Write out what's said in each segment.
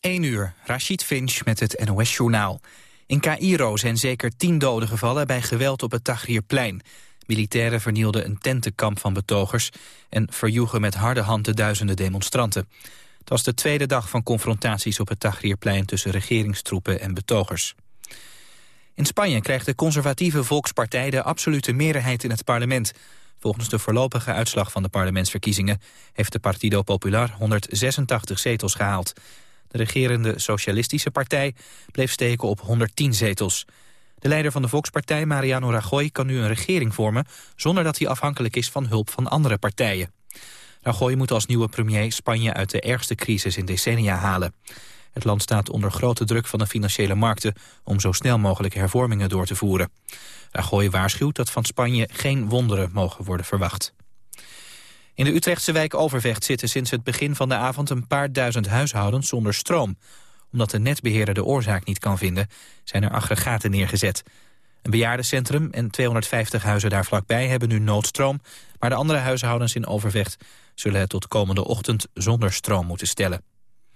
1 uur, Rashid Finch met het NOS-journaal. In Cairo zijn zeker tien doden gevallen bij geweld op het Tahrirplein. Militairen vernielden een tentenkamp van betogers... en verjoegen met harde hand de duizenden demonstranten. Het was de tweede dag van confrontaties op het Tahrirplein... tussen regeringstroepen en betogers. In Spanje krijgt de conservatieve Volkspartij de absolute meerderheid in het parlement. Volgens de voorlopige uitslag van de parlementsverkiezingen... heeft de Partido Popular 186 zetels gehaald. De regerende Socialistische Partij bleef steken op 110 zetels. De leider van de Volkspartij, Mariano Rajoy, kan nu een regering vormen... zonder dat hij afhankelijk is van hulp van andere partijen. Rajoy moet als nieuwe premier Spanje uit de ergste crisis in decennia halen. Het land staat onder grote druk van de financiële markten... om zo snel mogelijk hervormingen door te voeren. Rajoy waarschuwt dat van Spanje geen wonderen mogen worden verwacht. In de Utrechtse wijk Overvecht zitten sinds het begin van de avond... een paar duizend huishoudens zonder stroom. Omdat de netbeheerder de oorzaak niet kan vinden... zijn er aggregaten neergezet. Een bejaardencentrum en 250 huizen daar vlakbij hebben nu noodstroom... maar de andere huishoudens in Overvecht zullen het tot komende ochtend zonder stroom moeten stellen.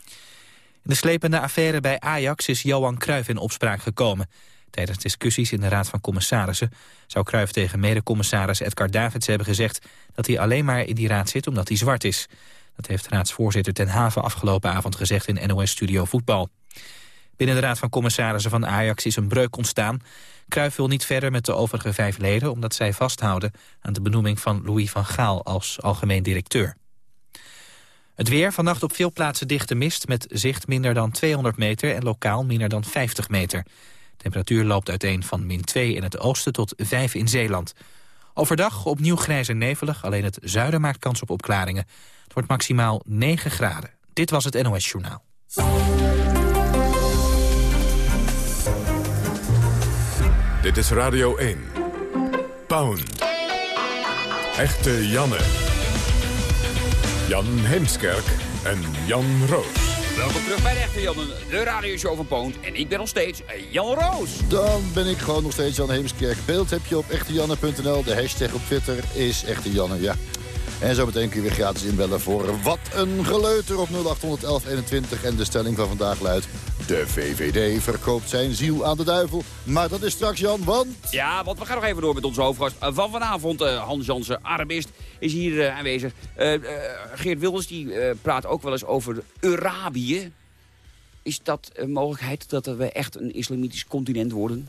In de slepende affaire bij Ajax is Johan Cruijff in opspraak gekomen. Tijdens discussies in de Raad van Commissarissen... zou Cruijff tegen medecommissaris Edgar Davids hebben gezegd... dat hij alleen maar in die raad zit omdat hij zwart is. Dat heeft raadsvoorzitter Ten Haven afgelopen avond gezegd in NOS Studio Voetbal. Binnen de Raad van Commissarissen van Ajax is een breuk ontstaan. Cruijff wil niet verder met de overige vijf leden... omdat zij vasthouden aan de benoeming van Louis van Gaal als algemeen directeur. Het weer, vannacht op veel plaatsen dichte mist... met zicht minder dan 200 meter en lokaal minder dan 50 meter. Temperatuur loopt uiteen van min 2 in het oosten tot 5 in Zeeland. Overdag opnieuw grijs en nevelig, alleen het zuiden maakt kans op opklaringen. Het wordt maximaal 9 graden. Dit was het NOS Journaal. Dit is Radio 1. Pound. Echte Janne. Jan Heemskerk en Jan Roos. Welkom terug bij de Echte Jan, de radioshow van Poont. En ik ben nog steeds Jan Roos. Dan ben ik gewoon nog steeds Jan Heemskerk. Beeld heb je op echtejanne.nl. De hashtag op Twitter is Echte Janne, ja. En zo meteen kun je weer gratis inbellen voor Wat een Geleuter op 081121. En de stelling van vandaag luidt... De VVD verkoopt zijn ziel aan de duivel. Maar dat is straks, Jan, want... Ja, want we gaan nog even door met onze hoofdgast van vanavond. Uh, Hans Jansen, Arabist, is hier uh, aanwezig. Uh, Geert Wilders die, praat ook wel eens over Arabië. Is dat een mogelijkheid dat we echt een islamitisch continent worden?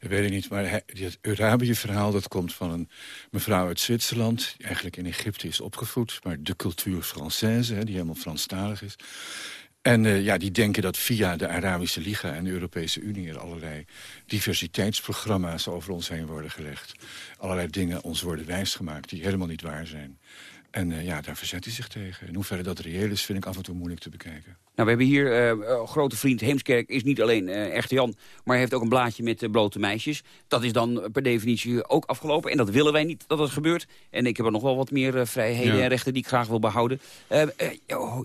Dat weet ik niet, maar het Arabië-verhaal dat komt van een mevrouw uit Zwitserland... die eigenlijk in Egypte is opgevoed, maar de cultuur Française... Die helemaal Franstalig is. En uh, ja, die denken dat via de Arabische Liga en de Europese Unie... er allerlei diversiteitsprogramma's over ons heen worden gelegd. Allerlei dingen ons worden wijsgemaakt die helemaal niet waar zijn. En uh, ja, daar verzet hij zich tegen. In hoeverre dat reëel is, vind ik af en toe moeilijk te bekijken. Nou, we hebben hier uh, grote vriend Heemskerk, is niet alleen uh, echte Jan... maar heeft ook een blaadje met blote meisjes. Dat is dan per definitie ook afgelopen. En dat willen wij niet dat het gebeurt. En ik heb er nog wel wat meer vrijheden ja. en rechten die ik graag wil behouden. Oh,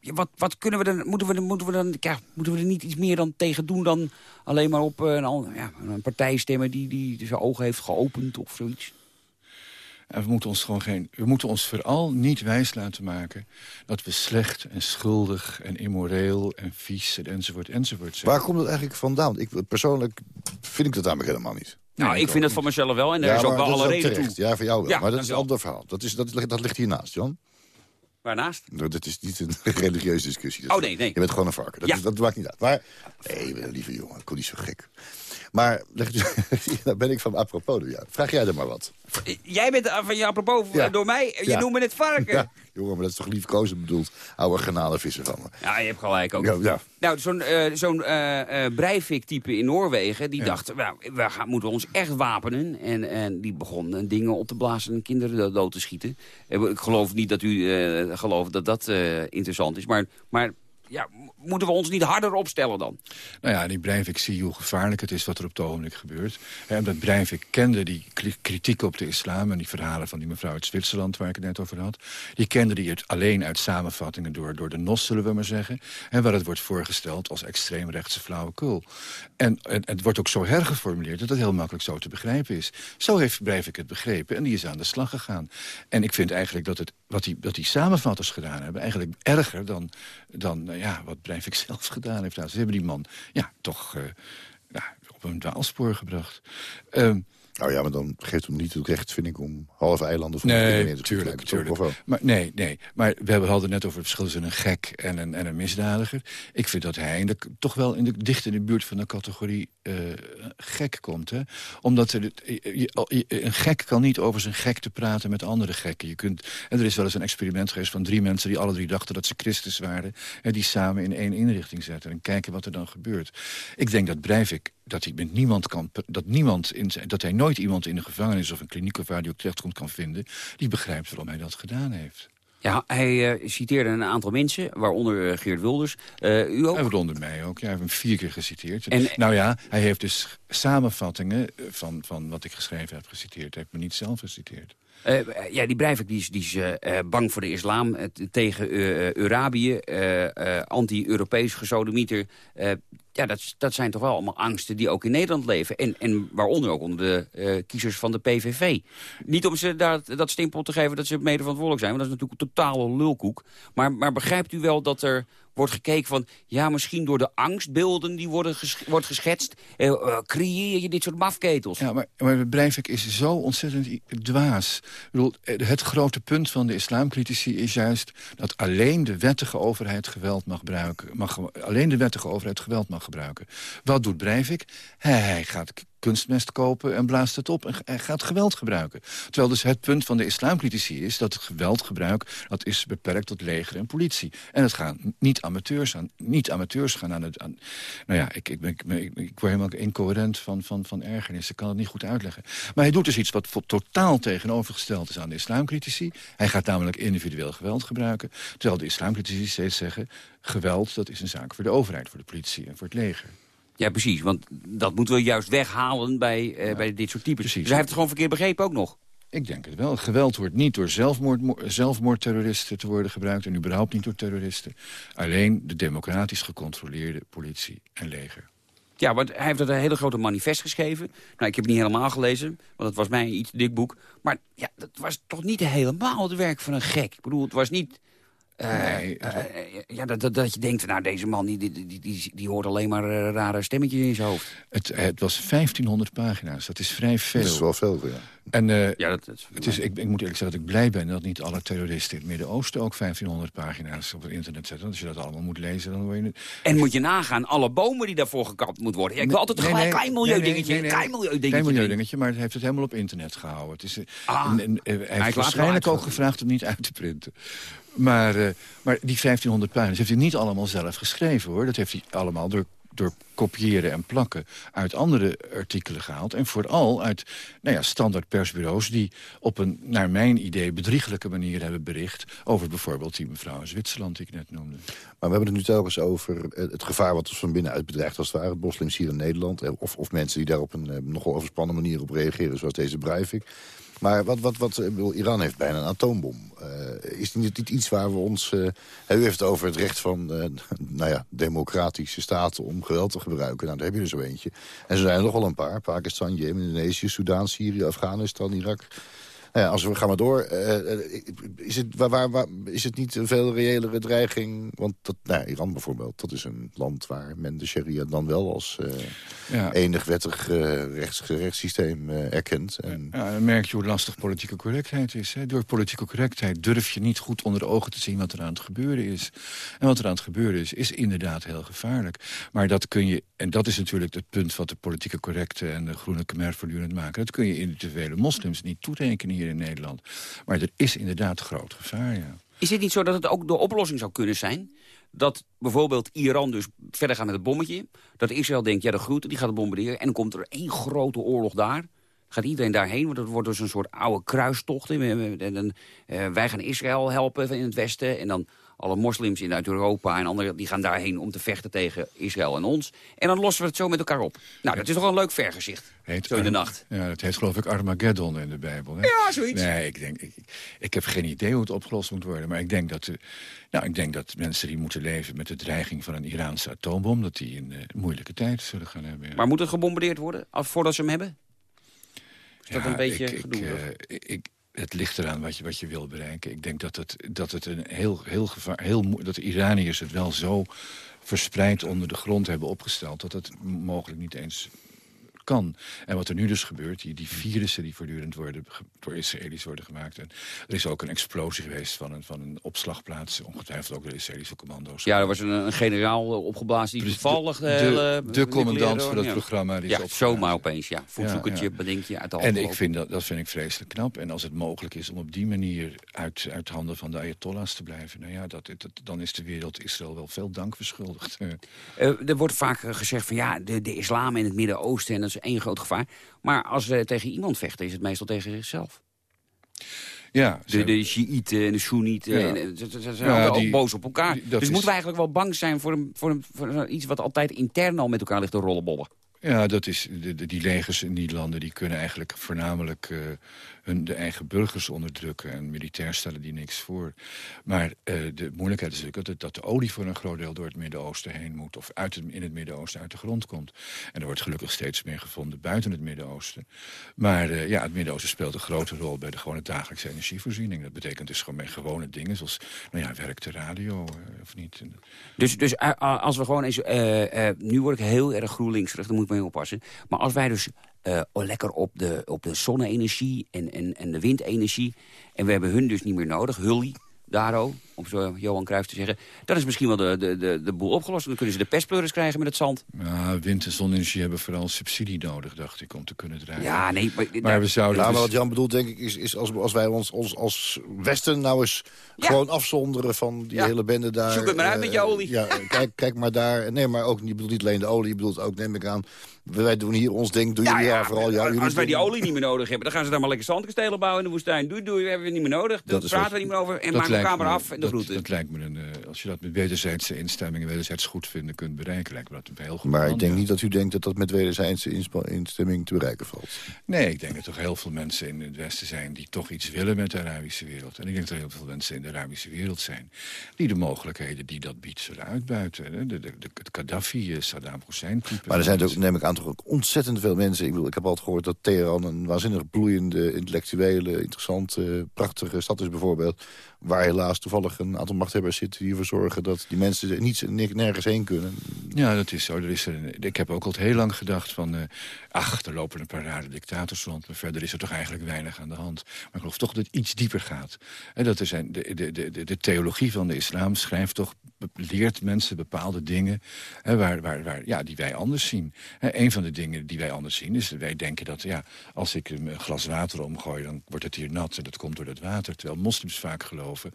wat, wat kunnen we dan, moeten we, moeten, we dan, ja, moeten we er niet iets meer dan tegen doen... dan alleen maar op een, ja, een partij stemmen die, die zijn ogen heeft geopend of zoiets? En we moeten ons gewoon geen. We moeten ons vooral niet wijs laten maken dat we slecht en schuldig en immoreel en vies en enzovoort enzovoort zijn. Waar komt dat eigenlijk vandaan? Ik, persoonlijk vind ik dat namelijk helemaal niet. Nou, ik vind het van mezelf wel en er ja, is ook wel alle reden toe. Ja, voor jou wel. Ja, maar dat is een ander verhaal. Dat, is, dat, dat ligt hiernaast, Jan. Waarnaast? Nou, dat is niet een religieuze discussie. Dat oh nee, nee. Je bent gewoon een varken. Dat, ja. is, dat maakt niet uit. Maar, nee, lieve jongen, ik kon niet zo gek. Maar daar ben ik van apropos. Ja. Vraag jij er maar wat. Jij bent van je apropos ja. door mij. Je ja. noemt me het varken. Ja. Jongen, maar dat is toch liefkozen bedoeld. Oude garnalenvissen van me. Ja, je hebt gelijk ook. Ja, Nou, zo'n uh, uh, uh, Breivik-type in Noorwegen... die dacht, nou, we gaan, moeten ons echt wapenen. En, en die begon dingen op te blazen en kinderen dood te schieten. Ik geloof niet dat u gelooft dat dat interessant is. Maar, maar ja, moeten we ons niet harder opstellen dan? Nou ja, die Breivik zie hoe gevaarlijk het is wat er op het ogenblik gebeurt. En omdat Breivik kende die kritiek op de islam... en die verhalen van die mevrouw uit Zwitserland waar ik het net over had... die kende die het alleen uit samenvattingen door, door de NOS, zullen we maar zeggen... en waar het wordt voorgesteld als extreemrechtse flauwekul. En, en, het wordt ook zo hergeformuleerd dat het heel makkelijk zo te begrijpen is. Zo heeft Breivik het begrepen en die is aan de slag gegaan. En ik vind eigenlijk dat het, wat die, wat die samenvatters gedaan hebben... eigenlijk erger dan, dan ja, wat Breivik zelf gedaan heeft. Nou, ze hebben die man ja, toch ja, op een dwaalspoor gebracht. Um, nou ja, maar dan geeft hem niet het recht, vind ik, om halve eilanden... Van nee, te tuurlijk, tuurlijk. Maar, nee, nee. Maar we hadden net over het verschil tussen een gek en een, en een misdadiger. Ik vind dat hij in de, toch wel in de, dicht in de buurt van de categorie uh, gek komt. Hè? Omdat er, een gek kan niet over zijn gek te praten met andere gekken. Je kunt, en er is wel eens een experiment geweest van drie mensen... die alle drie dachten dat ze Christus waren... en die samen in één inrichting zetten en kijken wat er dan gebeurt. Ik denk dat Breivik dat hij met niemand kan, dat niemand in dat hij nooit iemand in de gevangenis of een kliniek of waar hij ook terechtkomt kan vinden, die begrijpt waarom hij dat gedaan heeft. Ja, hij uh, citeerde een aantal mensen, waaronder uh, Geert Wilders. Uh, u ook? Waaronder mij ook. Ja, hij heeft hem vier keer geciteerd. En, nou ja, hij heeft dus samenvattingen van, van wat ik geschreven heb geciteerd. Hij heeft me niet zelf geciteerd. Ja, die Breivik die is, die is bang voor de islam, tegen Arabië, anti-Europees gesodemieter. Ja, dat, dat zijn toch wel allemaal angsten die ook in Nederland leven. En, en waaronder ook onder de kiezers van de PVV. Niet om ze daar dat stempel te geven dat ze mede verantwoordelijk zijn, want dat is natuurlijk een totale lulkoek. Maar, maar begrijpt u wel dat er wordt gekeken van... ja, misschien door de angstbeelden die worden wordt geschetst... Eh, uh, creëer je dit soort mafketels. Ja, maar, maar Breivik is zo ontzettend dwaas. Bedoel, eh, het grote punt van de islamcritici is juist... dat alleen de wettige overheid geweld mag gebruiken. Mag, alleen de wettige overheid geweld mag gebruiken. Wat doet Breivik? Hij, hij gaat kunstmest kopen en blaast het op en gaat geweld gebruiken. Terwijl dus het punt van de islamcritici is dat geweldgebruik... dat is beperkt tot leger en politie. En het gaan niet amateurs aan. Niet amateurs gaan aan het... Aan, nou ja, ik, ik, ben, ik, ik, word helemaal incoherent van, van, van ergernis. Ik kan het niet goed uitleggen. Maar hij doet dus iets wat totaal tegenovergesteld is aan de islamcritici. Hij gaat namelijk individueel geweld gebruiken. Terwijl de islamcritici steeds zeggen... geweld, dat is een zaak voor de overheid, voor de politie en voor het leger. Ja, precies. Want dat moeten we juist weghalen bij, uh, bij dit soort types. Precies. Dus hij heeft het gewoon verkeerd begrepen ook nog. Ik denk het wel. Geweld wordt niet door zelfmoord, zelfmoordterroristen te worden gebruikt... en überhaupt niet door terroristen. Alleen de democratisch gecontroleerde politie en leger. Ja, want hij heeft een hele grote manifest geschreven. Nou, ik heb het niet helemaal gelezen, want het was mij een iets dik boek. Maar ja, dat was toch niet helemaal het werk van een gek. Ik bedoel, het was niet nee, uh, ja, dat, dat, je denkt, nou, deze man die, die, die, die, hoort alleen maar rare stemmetjes in zijn hoofd. Het, het was 1500 pagina's, dat is vrij veel. Dat is wel veel, ja. En ja, dat, is het is, ik, ik, moet eerlijk zeggen dat ik blij ben dat niet alle terroristen in het Midden-Oosten ook 1500 pagina's op het internet zetten. Als je dat allemaal moet lezen, dan word je... En moet je nagaan, alle bomen die daarvoor gekapt moeten worden. Ja, ik wil altijd een nee, klein milieudingetje. Nee, klein milieudingetje. Klein milieudingetje, maar het heeft het helemaal op internet gehouden. Het is, ah, en, en, hij heeft waarschijnlijk ook gevraagd om niet uit te printen. Maar, uh, maar die 1500 pagina's heeft hij niet allemaal zelf geschreven, hoor. Dat heeft hij allemaal door, door kopiëren en plakken uit andere artikelen gehaald. En vooral uit nou ja, standaard persbureaus die op een, naar mijn idee, bedriegelijke manier hebben bericht... over bijvoorbeeld die mevrouw in Zwitserland die ik net noemde. Maar we hebben het nu telkens over het gevaar wat ons van binnenuit bedreigt... als het ware, moslims hier in Nederland. Eh, of, of mensen die daar op een eh, nogal overspannen manier op reageren, zoals deze Breivik. Maar wat, wat, wat, Iran heeft bijna een atoombom. Uh, is dit niet iets waar we ons... Uh, u heeft het over het recht van uh, nou ja, democratische staten om geweld te gebruiken. Nou, daar heb je er zo eentje. En er zijn er nog wel een paar. Pakistan, Jemen, Indonesië, Soudaan, Syrië, Afghanistan, Irak... Nou ja, als we gaan maar door. Uh, is, het, waar, waar, is het niet een veel reëlere dreiging? Want dat, nou, Iran bijvoorbeeld, dat is een land waar men de sharia dan wel als ja. enig wettig rechts, rechtssysteem erkent. En... Ja, dan merk je hoe lastig politieke correctheid is. Hè. Door politieke correctheid durf je niet goed onder de ogen te zien wat er aan het gebeuren is. En wat er aan het gebeuren is, is inderdaad heel gevaarlijk. Maar dat kun je, en dat is natuurlijk het punt wat de politieke correcte en de groene Khmer voortdurend maken. Dat kun je individuele moslims niet toerekenen in Nederland. Maar er is inderdaad groot gevaar, ja. Is het niet zo dat het ook de oplossing zou kunnen zijn? Dat bijvoorbeeld Iran dus verder gaat met het bommetje. Dat Israël denkt, ja de groeten, die gaat het bombarderen. En dan komt er één grote oorlog daar. Gaat iedereen daarheen, want dat wordt dus een soort oude kruistocht. En dan, uh, wij gaan Israël helpen in het westen. En dan alle moslims in uit Europa en anderen die gaan daarheen om te vechten tegen Israël en ons. En dan lossen we het zo met elkaar op. Nou, dat is toch een leuk vergezicht. Heet zo in de nacht. Ja, het heet geloof ik Armageddon in de Bijbel. Hè? Ja, zoiets. Nee, ik, denk, ik, ik, heb geen idee hoe het opgelost moet worden. Maar ik denk dat, uh, nou, ik denk dat mensen die moeten leven met de dreiging van een Iraanse atoombom... dat die een uh, moeilijke tijd zullen gaan hebben. Maar moet het gebombardeerd worden voordat ze hem hebben? Is dat een beetje ik, ik, uh, ik, het ligt eraan wat je, wat je wil bereiken. Ik denk dat het, dat het een heel, heel gevaar... Heel, dat de Iraniërs het wel zo verspreid onder de grond hebben opgesteld... dat het mogelijk niet eens kan. En wat er nu dus gebeurt, die, die virussen die voortdurend worden, door Israëli's worden gemaakt. En er is ook een explosie geweest van een, van een opslagplaats, ongetwijfeld ook door de Israëlische commando's. Ja, er was een, een generaal eh, opgeblazen die toevallig... de, eh, de, hele de commandant van dat ja. programma. Die Ja, zomaar opeens, ja. Voetzoekertje, Ja, ja. bedenkje uit de En ik vind dat, dat vind ik vreselijk knap. En als het mogelijk is om op die manier uit, uit handen van de Ayatollahs te blijven... nou ja, dat, dat, dan is de wereld Israël wel veel dank verschuldigd. Eh, Eh, er wordt vaak eh, gezegd van ja, de, de islam in het Midden-Oosten... en dat is één groot gevaar. Maar als we tegen iemand vechten, is het meestal tegen zichzelf. ja, De, ze- de Shiiten en de Soenieten, Ja. ze, ze- ze zijn Ja, ook die- boos op elkaar. die- dus is- moeten we eigenlijk wel bang zijn voor, een, voor, een, voor iets... wat altijd intern al met elkaar ligt te rollenbollen. Ja, dat is, de, de- die legers in die landen die kunnen eigenlijk voornamelijk eh, hun, de eigen burgers onderdrukken. En militair stellen die niks voor. Maar eh, de moeilijkheid is natuurlijk dat, de olie voor een groot deel door het Midden-Oosten heen moet. Of uit in het Midden-Oosten uit de grond komt. En er wordt gelukkig steeds meer gevonden buiten het Midden-Oosten. Maar eh, ja, het Midden-Oosten speelt een grote rol bij de gewone dagelijkse energievoorziening. Dat betekent dus gewoon bij gewone dingen zoals, nou ja, werkt de radio eh, of niet. Dus, dus als we gewoon eens... nu word ik heel erg GroenLinks-terug, daar moet ik mee oppassen. Maar als wij dus eh, lekker op de, op de zonne-energie en, en, en de windenergie... en we hebben hun dus niet meer nodig, Hully, Daro, om zo Johan Cruijff te zeggen... dan is misschien wel de, de, de, de boel opgelost. Dan kunnen ze de pestpleuris krijgen met het zand. Ja, wind- en zonne-energie hebben vooral subsidie nodig, dacht ik, om te kunnen draaien. Ja, nee, maar, Maar we zouden Ja, maar dus- wat Jan bedoelt, denk ik, is, is als, als wij ons, ons als Westen nou eens Ja. gewoon afzonderen van die Ja. hele bende daar. Zoek het maar uit eh, met je olie. Ja, kijk, kijk maar daar. Nee, maar ook, je bedoelt niet alleen de olie, je bedoelt ook, neem ik aan, wij doen hier ons ding, doe jullie daar vooral. Ja, jullie als wij die doen- olie niet meer nodig hebben... dan gaan ze daar maar lekker zandkastelen bouwen in de woestijn. Doei, doei, we hebben we niet meer nodig. Daar Dat praten we niet meer over. En dat maken lijkt elkaar maar me- af en de dat, lijkt me een, eh, als je dat met wederzijdse instemming en wederzijds goed vinden kunt bereiken, lijkt me dat een heel goed Maar plan, ik denk ja. niet dat u denkt dat dat met wederzijdse instemming te bereiken valt. Nee, ik denk dat er toch heel veel mensen in het Westen zijn die toch iets willen met de Arabische wereld. En ik denk dat er heel veel mensen in de Arabische wereld zijn die de mogelijkheden die dat biedt zullen uitbuiten. De, de, de, het Gaddafi, eh, Saddam Hussein type. Maar er zijn ook, neem ik aan, toch ook ontzettend veel mensen. Ik, bedoel, ik heb altijd gehoord dat Teheran een waanzinnig bloeiende, intellectuele, interessante, prachtige stad is bijvoorbeeld. Waar helaas toevallig een aantal machthebbers zitten die ervoor zorgen dat die mensen niet, nergens heen kunnen. Ja, dat is zo. Is ik heb ook al heel lang gedacht van... eh, ach, er lopen een paar rare dictators rond... maar verder is er toch eigenlijk weinig aan de hand. Maar ik geloof toch dat het iets dieper gaat. En dat er zijn, de, de, de, de theologie van de islam schrijft toch... leert mensen bepaalde dingen hè, waar, waar, waar, ja, die wij anders zien. Hè, een van de dingen die wij anders zien is... wij denken dat ja, als ik een glas water omgooi... dan wordt het hier nat en dat komt door dat water. Terwijl moslims vaak geloven...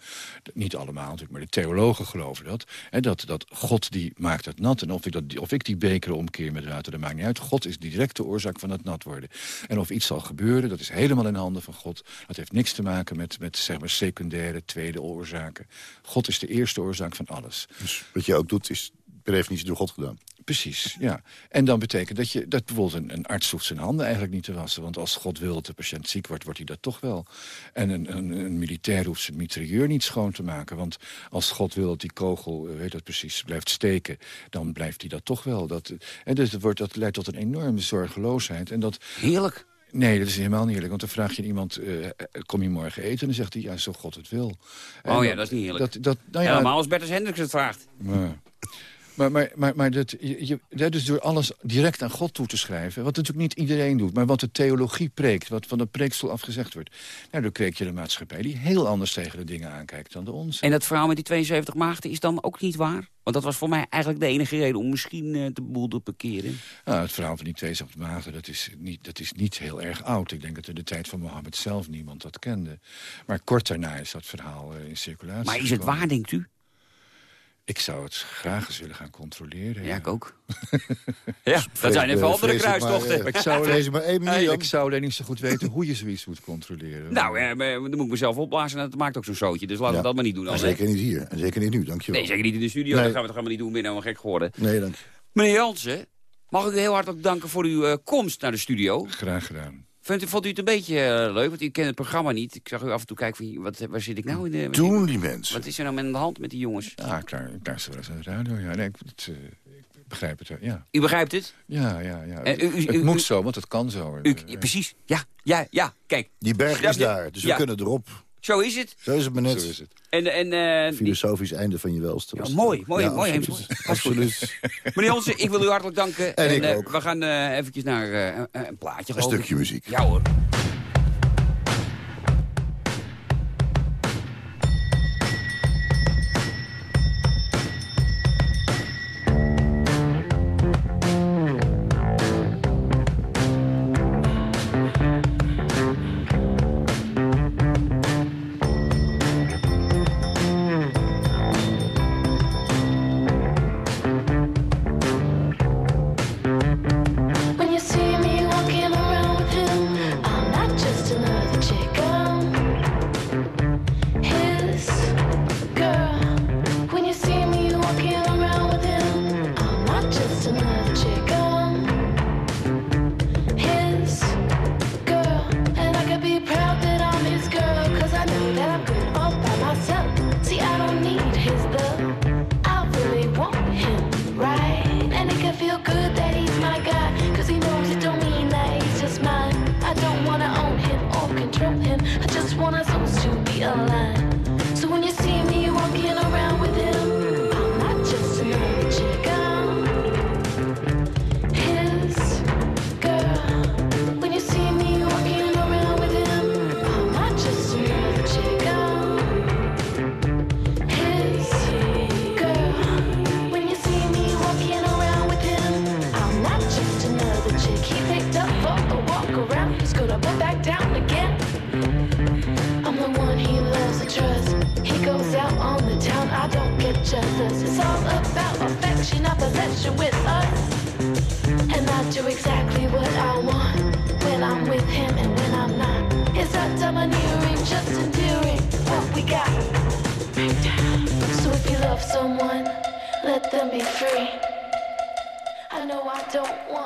niet allemaal natuurlijk, maar de theologen geloven dat... Hè, dat, dat God die maakt het nat. En of ik, dat, of ik die beker omkeer met water, dat maakt niet uit. God is direct de oorzaak van het nat worden. En of iets zal gebeuren, dat is helemaal in handen van God. Dat heeft niks te maken met, met zeg maar, secundaire, tweede oorzaken. God is de eerste oorzaak van alles. Dus wat je ook doet is per definitie door God gedaan. Precies, ja. En dan betekent dat je dat bijvoorbeeld een, een arts hoeft zijn handen eigenlijk niet te wassen. Want als God wil dat de patiënt ziek wordt, wordt hij dat toch wel. En een, een, een militair hoeft zijn mitrailleur niet schoon te maken. Want als God wil dat die kogel, eh, weet dat precies, blijft steken, dan blijft hij dat toch wel. Dat, eh, en dus dat, wordt, dat leidt tot een enorme zorgeloosheid. En dat, Heerlijk. Nee, dat is helemaal niet eerlijk. Want dan vraag je iemand, eh, kom je morgen eten? En dan zegt hij, ja, zo God het wil. En Oh ja, dat is niet heerlijk. Dat, dat, nou ja, Helemaal als Bertus Hendricks het vraagt. maar, maar, maar, maar, maar dat, je, je, dat is door alles direct aan God toe te schrijven... wat natuurlijk niet iedereen doet, maar wat de theologie preekt... wat van de preekstoel afgezegd wordt... Nou, dan kreeg je de maatschappij die heel anders tegen de dingen aankijkt dan de onze. En dat verhaal met die 72 maagden is dan ook niet waar? Want dat was voor mij eigenlijk de enige reden om misschien eh, de boel te parkeren. Nou, het verhaal van die twee maagden, dat is, niet, dat is niet heel erg oud. Ik denk dat in de tijd van Mohammed zelf niemand dat kende. Maar kort daarna is dat verhaal eh, in circulatie Maar is het gekomen. waar, denkt u? Ik zou het graag eens willen gaan controleren. Ja, ik ook. ja, dat zijn even eh, andere maar, kruistochten. eh, Ik zou, ik maar één manier. ik zou alleen niet zo goed weten hoe je zoiets moet controleren. Nou, eh, maar dan moet ik mezelf opblazen en dat maakt ook zo'n zootje. Dus laten we Ja. dat maar niet doen. En Dan, zeker niet hier. En zeker niet nu, dankjewel. Nee, zeker niet in de studio. Nee. Dat gaan we toch helemaal niet doen. Ben je nou een gek geworden. Nee, dank. Meneer Jansen, mag ik u heel hartelijk danken voor uw eh, komst naar de studio. Graag gedaan. Vond u, vond u het een beetje eh, leuk? Want u kent het programma niet. Ik zag u af en toe kijken van, wat, waar zit ik nou in de... Doen die mensen. Wat is er nou met aan de hand met die jongens? Ja, ik ik luister wel eens naar de radio. Ja, nee, ik, het, eh, ik begrijp het, ja. U begrijpt het? Ja, ja, ja. En u- u- het u- moet zo, want het kan zo. Eh, precies. Ja, ja, ja. Kijk, Die berg is ja, daar, dus we kunnen erop. Zo is het. Zo is het maar net. Zo is het. En, en, eh, die- Filosofisch einde van je welste. Ja, mooi, mooi, Ja, mooi, absoluut. Meneer Honsen, ik wil u hartelijk danken. En ik eh, ook. We gaan eh eventjes naar eh, een- een plaatje. Een stukje muziek. Ja hoor.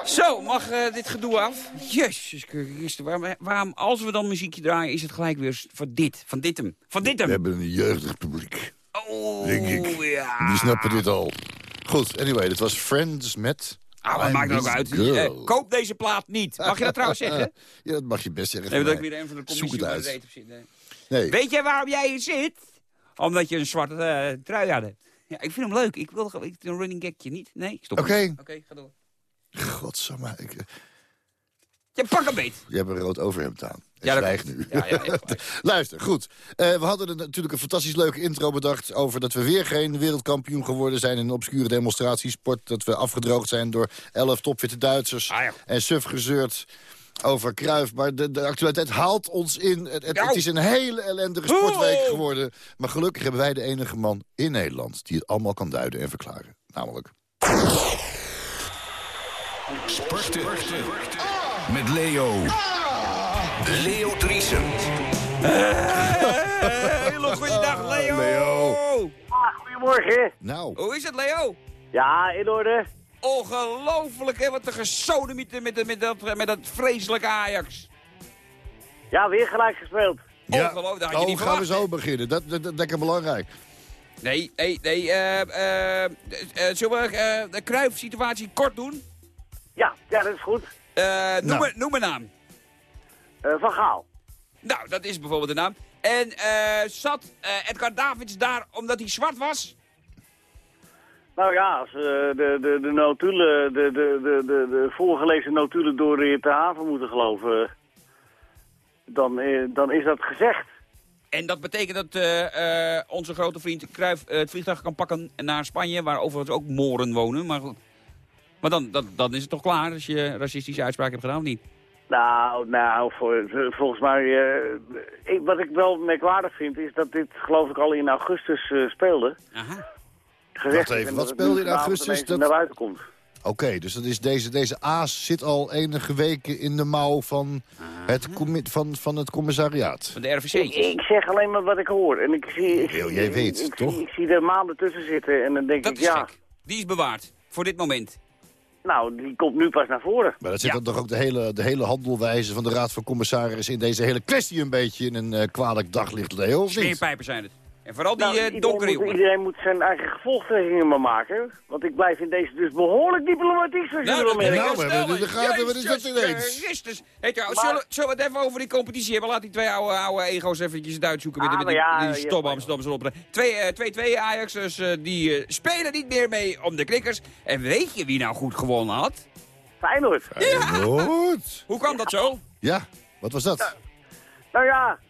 Zo, mag eh, dit gedoe af? Jezus Christus, waarom, waarom, als we dan muziekje draaien, is het gelijk weer van dit, van dit hem, van dit We hem. hebben een jeugdig publiek. Oh, denk ik. ja. Die snappen dit al. Goed, anyway, dit was Friends met... Ah, wat I'm maakt ook uit? Eh, koop deze plaat niet. Mag je dat trouwens zeggen? Ja, dat mag je best zeggen. Nee, dat ik weer een van de Zoek commissie het op uit. zitten. Nee. Weet jij waarom jij hier zit? Omdat je een zwarte eh, trui had. Ja, ik vind hem leuk. Ik wil gewoon- een running gagje niet. Nee, stop. Oké. Oké, ga door. Godsamme. Ik, eh, Ja, pak een beet. je hebt een rood overhemd aan. Ik Ja, dat zwijg klopt. nu. Ja, ja, ja, Luister, goed. Eh, we hadden natuurlijk een fantastisch leuke intro bedacht... over dat we weer geen wereldkampioen geworden zijn... in een obscure demonstratiesport. Dat we afgedroogd zijn door elf topfitte Duitsers. Ah, ja. En suf gezeurd over Kruif. Maar de, de actualiteit haalt ons in. Het, het, Nou. het is een hele ellendige sportweek geworden. Maar gelukkig hebben wij de enige man in Nederland... die het allemaal kan duiden en verklaren. Namelijk... Sporten. Met Leo. Leo Driesen. Hele goede dag, Leo. Leo. Goedemorgen. Nou, Hoe is het, Leo? Ja, in orde. Ongelooflijk, hè? Wat een gesodemieten met, met, dat, met dat vreselijke Ajax. Ja, weer gelijk gespeeld. Ongelooflijk, dat had je oh, niet gaan we zo beginnen. Dat, dat, dat, dat is belangrijk. Nee, nee, nee. eh eh eh, zullen we de Cruijff-situatie kort doen? Ja, ja, dat is goed. Eh, noem, Nou. een- noem een naam. Eh, van Gaal. Nou, dat is bijvoorbeeld de naam. En eh, zat eh, Edgar Davids daar omdat hij zwart was? Nou ja, als eh, de, de, de notulen, de, de, de, de, de voorgelezen notulen door de heer Haven moeten geloven, dan, eh, dan is dat gezegd. En dat betekent dat eh, onze grote vriend eh, het vliegtuig kan pakken naar Spanje, waar overigens ook moren wonen. Maar goed. Maar dan, dan, dan is het toch klaar als je racistische uitspraak hebt gedaan, of niet? Nou, nou volgens mij, ik, wat ik wel merkwaardig vind, is dat dit geloof ik al in augustus speelde. Aha. Is even, en wat speelde in augustus? Dat- naar buiten komt. Oké, dus dat is deze, deze aas zit al enige weken in de mouw van het, commi- van, van het commissariaat. Van de Ik, RVC'tjes. ik zeg alleen maar wat ik hoor. En ik zie, ik, jij weet, ik, toch? Zie, ik zie er maanden tussen zitten en dan denk Dat ik, is ja, gek. Die is bewaard. Voor dit moment. nou, die komt nu pas naar voren. Maar dat zit Ja. dan toch ook de hele, de hele handelwijze van de Raad van Commissarissen... in deze hele kwestie een beetje in een eh, kwalijk daglicht, Leo, of zijn het. En vooral die Nou, eh, iedereen donkere moet, jongen. iedereen moet zijn eigen gevolgtrekkingen maar maken. Want ik blijf in deze dus behoorlijk diplomatiek, zoals jullie merken. Nou, wel we hebben in de gaten, wat is dat ineens? Christus. Hey, Maar- zullen, zullen we het even over die competitie hebben? Laat die twee oude, oude ego's eventjes het uitzoeken Ah, met die, ja, die ja, stom maar- Amsterdammers erop. 2-2 Ajax, dus eh, die eh, spelen niet meer mee om de klikkers. En weet je wie nou goed gewonnen had? Feyenoord. Goed. Hoe kwam dat zo? Ja, wat was dat? Nou ja, eh, de-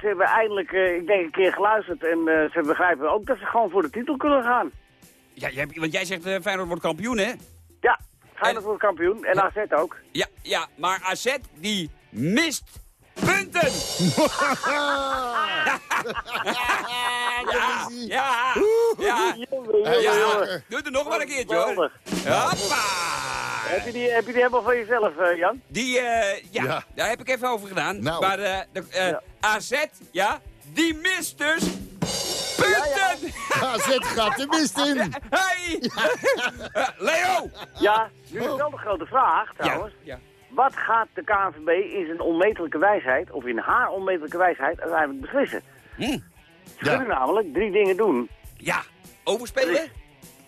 ze hebben eindelijk, eh, ik denk, een keer geluisterd. En eh, ze begrijpen ook dat ze gewoon voor de titel kunnen gaan. Ja, jij, want jij zegt eh, Feyenoord wordt kampioen, hè? Ja, Feyenoord wordt kampioen. En AZ ook. Ja, ja, maar AZ die mist punten. ja, ja, ja. Ja, doe het er nog maar een keertje hoor. Hoppa! Heb je, die, heb je die helemaal van jezelf, eh, Jan? Die, eh, ja, Ja. daar heb ik even over gedaan. Nou. Maar eh, de, Ja. AZ, ja, die mist dus punten! AZ gaat de mist in. Hey! Leo! Ja, nu is wel de grote vraag trouwens. Ja. Wat gaat de KNVB in zijn onmetelijke wijsheid, of in haar onmetelijke wijsheid, uiteindelijk beslissen? Hm. Ze kunnen namelijk drie dingen doen. Ja, overspelen?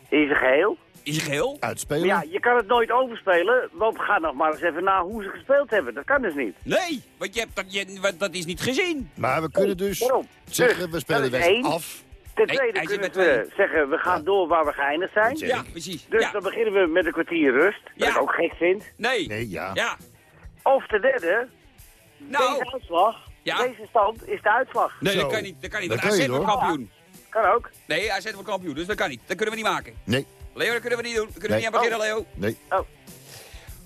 In zijn geheel. In zijn geheel? Uitspelen. Maar ja, je kan het nooit overspelen, want ga nog maar eens even na hoe ze gespeeld hebben. Dat kan dus niet. Nee, want je hebt dat, je, dat is niet gezien. Maar we kunnen dus Waarom? zeggen, Dus, we spelen de is wedstrijd af. Ten Nee, tweede hij kunnen we zeggen, we gaan door waar we geëindigd zijn. Ja, precies. Dus ja. dan beginnen we met een kwartier rust, wat Ja. ik ook gek vind. Nee. Nee, ja. Ja. Of ten derde, Nou, deze uitslag, Ja. deze stand is de uitslag. nee, Zo. dat kan niet. Dat kan niet. Dat want AZ wordt kampioen. Kan ook. Nee, AZ wordt kampioen, dus dat kan niet. Dat kunnen we niet maken. Nee, Leo, dat kunnen we niet doen. Kunnen we Nee. niet aan beginnen, Leo. nee.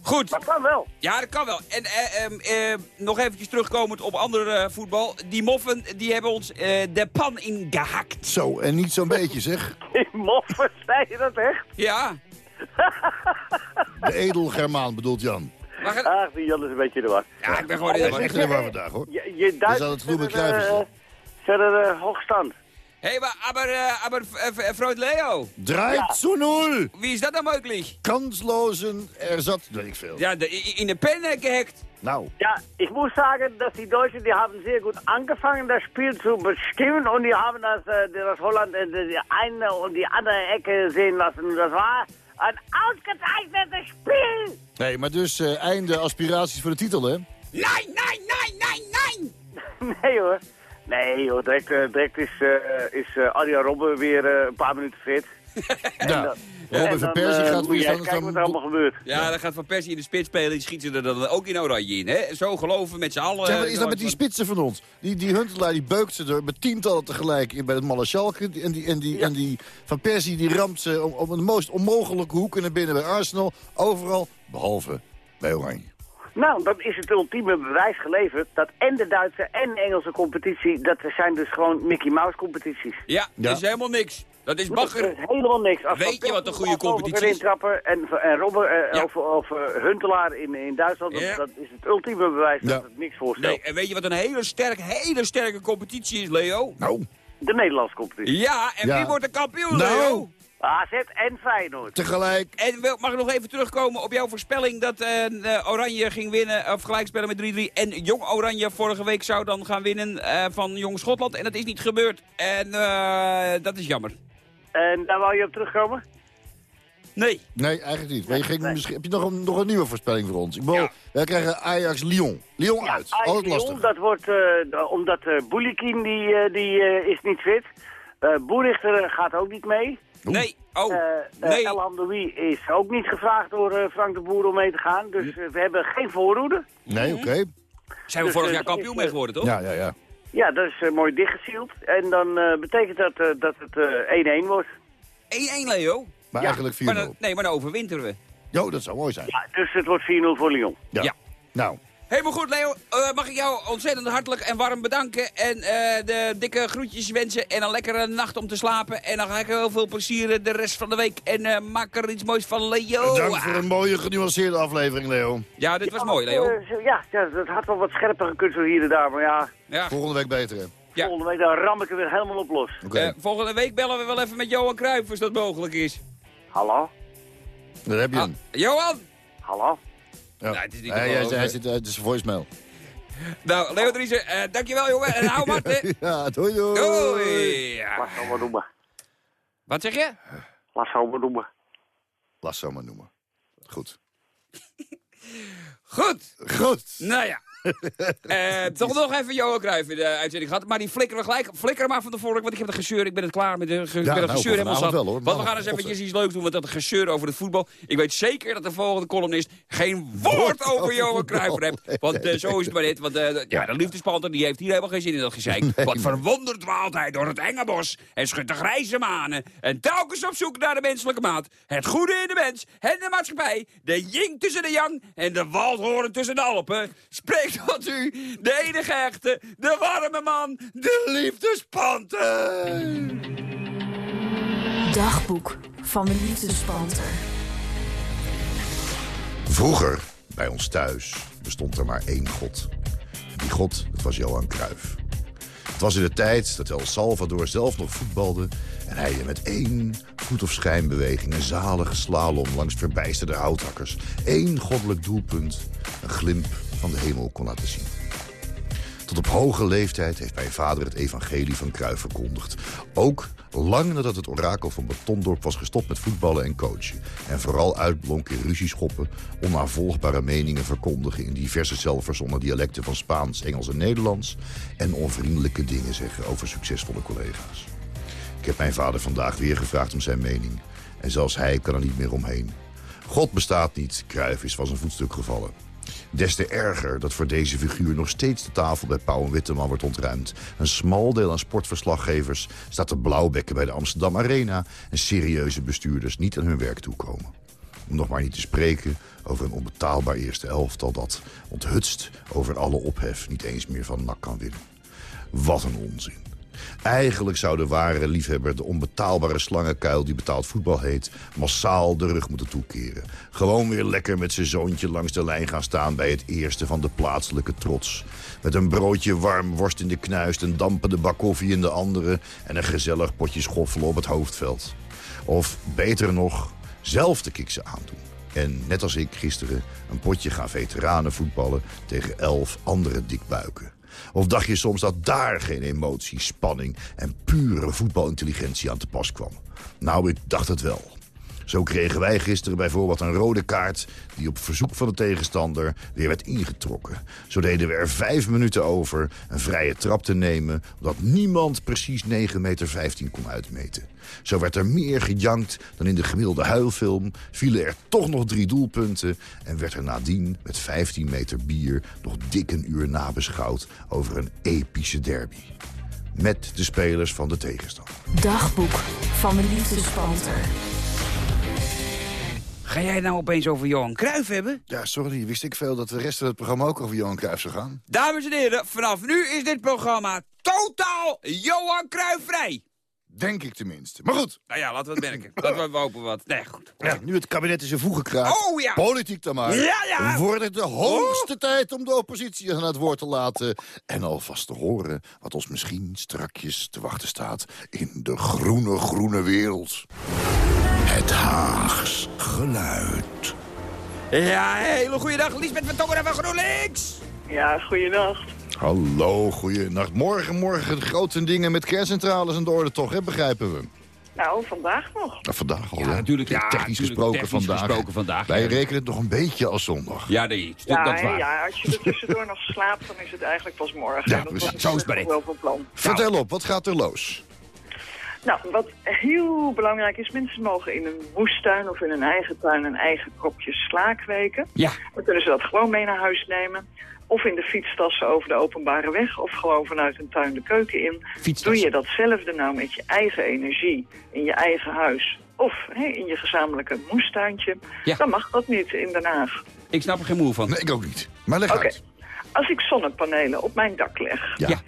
Goed. Dat kan wel. Ja, dat kan wel. En eh, ehm, eh, nog eventjes terugkomend op ander eh, voetbal. Die moffen, die hebben ons eh, de pan ingehakt. Zo, en niet zo'n beetje zeg. Die moffen, zei je dat echt? Ja. De edelgermaan bedoelt Jan. Ach, die Jan is een beetje de war. ja, ik ben gewoon in de war. echt heel waar vandaag hoor. Je, je Duits aan het zetten, Kluivert, hey, maar, aber, eh, aber eh, eh, Freund Leo, Draait zu nul. wie is dat nou mogelijk? Kanslozen erzat, weet ik veel. Ja, de, in de pen eh, gehackt. Nou, Ja, ich muss sagen, dass die Deutschen, die haben sehr gut angefangen, das Spiel zu bestimmen und die haben das, das Holland die eine und die andere Ecke sehen lassen. Und das war ein ausgezeichnetes Spiel. nee, maar dus einde aspiraties voor de titel, hè? Nee, nee, nee, nee, nee. Nee hoor. Nee hoor, direct, eh, direct is, eh is eh, Arjen Robben weer een paar minuten fit. Nou, dan- Robin en van dan, Persie gaat moet weer jij staan. kijken wat er allemaal gebeurt. Ja, dan gaat Van Persie in de spits spelen. Die schieten er dan ook in oranje in, hè? Zo geloven met z'n allen. Zeg, wat is dat met die spitsen van ons? Die, die Huntelaar die beukt ze er met tientallen tegelijk in bij het Malle Schalke. En die, en, die, en die Van Persie die ramt ze om, om de meest onmogelijke hoeken naar binnen bij Arsenal. Overal, behalve bij Oranje. Nou, dan is het ultieme bewijs geleverd dat en de Duitse en de Engelse competitie, dat zijn dus gewoon Mickey Mouse competities. Ja, Ja. dat is helemaal niks. Dat is Dat bagger. is helemaal niks. Als Weet je wat een goede competitie is? intrappen en, en Robben Ja. of, of eh, Huntelaar in, in Duitsland, dat- Ja. dat is het ultieme bewijs dat het niks voorstelt. Nee, en weet je wat een hele sterke, hele sterke competitie is, Leo? Nou, De Nederlandse competitie. Ja, en Ja. wie wordt de kampioen, Nou. AZ en Feyenoord. tegelijk. En wil- mag ik nog even terugkomen op jouw voorspelling dat eh, eh, Oranje ging winnen, of gelijk spelen met 3-3. En Jong Oranje vorige week zou dan gaan winnen eh, van Jong Schotland. En dat is niet gebeurd. En eh, dat is jammer. En daar wou je op terugkomen? Nee. Nee, eigenlijk niet. Maar je ging Nee. misschien, heb je nog een, nog een nieuwe voorspelling voor ons? Ik bedoel, Ja. wij krijgen Ajax-Lyon. Lyon uit. Ajax Altijd Lyon, lastig. dat wordt, eh, omdat eh Boulikin die, eh, die eh, is niet fit. Eh Boerichter eh, gaat ook niet mee. Oeh. Nee. Oh, Eh eh, nee. El Hamdoui is ook niet gevraagd door eh, Frank de Boer om mee te gaan. Dus eh, we hebben geen voorroede. Nee, oké. Zijn we dus, vorig jaar kampioen mee geworden, toch? Ja, ja, ja. Ja, dat is mooi dichtgesield. En dan eh, betekent dat dat het eh, 1-1 wordt. 1-1, Leo. Maar Ja, eigenlijk 4-0. Maar dan, nee, maar dan overwinteren we. Jo, dat zou mooi zijn. Ja, dus het wordt 4-0 voor Lyon. Ja. Ja. Nou, Helemaal goed, Leo. Eh, mag ik jou ontzettend hartelijk en warm bedanken. En eh, de dikke groetjes wensen. En een lekkere nacht om te slapen. En dan ga ik heel veel plezier eh, de rest van de week. En eh, maak er iets moois van, Leo. dank voor een mooie genuanceerde aflevering, Leo. Ja, dit was mooi, Leo. Zo- ja, dat had wel wat scherper gekund zo hier en daar. Maar ja, Ja. Volgende week beter, hè? Ja. volgende week dan ram ik er weer helemaal op los. Oké, volgende week bellen we wel even met Johan Cruijff, als dat mogelijk is. Hallo? daar heb je Ah, hem. Johan! Hallo? Ja. Nou, het is niet hij, geloven. hij zit, het is een voicemail. Nou, Leo Driessen, eh, dankjewel jongen. En hou Mart, hè. Ja, doei doei. Doei. Ja. Laat zo maar noemen. Wat zeg je? Laat zo maar noemen. Laat zo maar noemen. Goed. Goed. Goed. Nou ja. Eh, toch nog even Johan Cruijff in de uitzending gehad. Maar die flikkeren we gelijk. Flikker maar van de vork, want ik heb de gezeur. Ik ben het klaar met de, ge, nou, gezeur helemaal zat. wel, hoor. Want we gaan Maandag, eens eventjes iets leuks doen. Want dat gezeur over het voetbal. Ik weet zeker dat de volgende columnist geen woord over Johan. Cruijff hebt. Want eh, zo is het maar net. Want eh, ja, de liefdespanter die heeft hier helemaal geen zin in dat gezeik. Wat verwonderd dwaalt hij door het enge bos. En schudt de grijze manen. En telkens op zoek naar de menselijke maat. Het goede in de mens en de maatschappij. De ying tussen de yang en de waldhoren tussen de Alpen. Spreekt tot u, de enige echte, de warme man, de liefdespanter. Dagboek van de liefdespanter. Vroeger, bij ons thuis, bestond er maar één god. En die god, dat was Johan Cruijff. Het was in de tijd dat El Salvador zelf nog voetbalde... en hij je met één voet- of schijnbeweging... een zalige slalom langs verbijsterde houthakkers... één goddelijk doelpunt, een glimp van de hemel kon laten zien. Tot op hoge leeftijd heeft mijn vader het evangelie van Cruijff verkondigd. Ook lang nadat het orakel van Betondorp was gestopt met voetballen en coachen. En vooral uitblonk in ruzieschoppen, onnavolgbare meningen verkondigen... in diverse zelfverzonnen dialecten van Spaans, Engels en Nederlands... en onvriendelijke dingen zeggen over succesvolle collega's. Ik heb mijn vader vandaag weer gevraagd om zijn mening. En zelfs hij kan er niet meer omheen. God bestaat niet, Cruijff is van zijn voetstuk gevallen. Des te erger dat voor deze figuur nog steeds de tafel bij Pauw en Witteman wordt ontruimd. Een smal deel aan sportverslaggevers staat te blauwbekken bij de Amsterdam Arena... en serieuze bestuurders niet aan hun werk toekomen. Om nog maar niet te spreken over een onbetaalbaar eerste elftal... dat, onthutst over alle ophef, niet eens meer van NAC kan winnen. Wat een onzin. Eigenlijk zou de ware liefhebber de onbetaalbare slangenkuil die betaald voetbal heet... massaal de rug moeten toekeren. Gewoon weer lekker met zijn zoontje langs de lijn gaan staan... bij het eerste van de plaatselijke trots. Met een broodje warm worst in de knuist, een dampende bak koffie in de andere... en een gezellig potje schoffelen op het hoofdveld. Of beter nog, zelf de kiksen aandoen. En net als ik gisteren een potje gaan veteranen voetballen... tegen elf andere dikbuiken. Of dacht je soms dat daar geen emotie, spanning en pure voetbalintelligentie aan te pas kwam? Nou, ik dacht het wel. Zo kregen wij gisteren bijvoorbeeld een rode kaart... die op verzoek van de tegenstander weer werd ingetrokken. Zo deden we er vijf minuten over een vrije trap te nemen... omdat niemand precies 9,15 meter kon uitmeten. Zo werd er meer gejankt dan in de gemiddelde huilfilm... vielen er toch nog drie doelpunten... en werd er nadien met 15 meter bier nog dik een uur nabeschouwd... over een epische derby. Met de spelers van de tegenstander. Dagboek van de liefdespanter. Ga jij nou opeens over Johan Cruijff hebben? Ja, sorry, wist ik veel dat de rest van het programma ook over Johan Cruijff zou gaan? Dames en heren, vanaf nu is dit programma totaal Johan Cruijff vrij. Denk ik tenminste. Maar goed, Nou ja, laten we het merken. Laten we hopen wat. Nee, goed. ja, nu het kabinet in zijn voegen kraakt. Oh, ja. Politiek dan maar. Ja, ja. Wordt het de hoogste tijd om de oppositie aan het woord te laten. En alvast te horen wat ons misschien strakjes te wachten staat in de groene, groene wereld. Het Haags geluid. Ja, hele goede dag. Lisbeth van Tongeren van GroenLinks. Ja, goeiedag. Hallo, goeienacht. Morgen, morgen de grote dingen met kerncentrales aan de orde toch, hè, begrijpen we? Nou, vandaag nog. Nou, vandaag al, Ja, natuurlijk, ja, Technisch natuurlijk, gesproken technisch vandaag. gesproken vandaag, Wij ja. rekenen het nog een beetje als zondag. Ja, nee, dat, Ja, dat is waar. ja, als je er tussendoor nog slaapt, dan is het eigenlijk pas morgen. Ja, dat Zo is het wel van plan. Vertel op, wat gaat er los? Nou, wat heel belangrijk is, mensen mogen in een moestuin of in hun eigen tuin een eigen kropje sla kweken. Ja, Dan kunnen ze dat gewoon mee naar huis nemen. Of in de fietstassen over de openbare weg. Of gewoon vanuit een tuin de keuken in. Doe je datzelfde nou met je eigen energie in je eigen huis. Of hè, in je gezamenlijke moestuintje. Ja. Dan mag dat niet in Den Haag. ik snap er geen moe van. Nee, ik ook niet. Maar leg Oké. uit. Als ik zonnepanelen op mijn dak leg. Ja. Ja.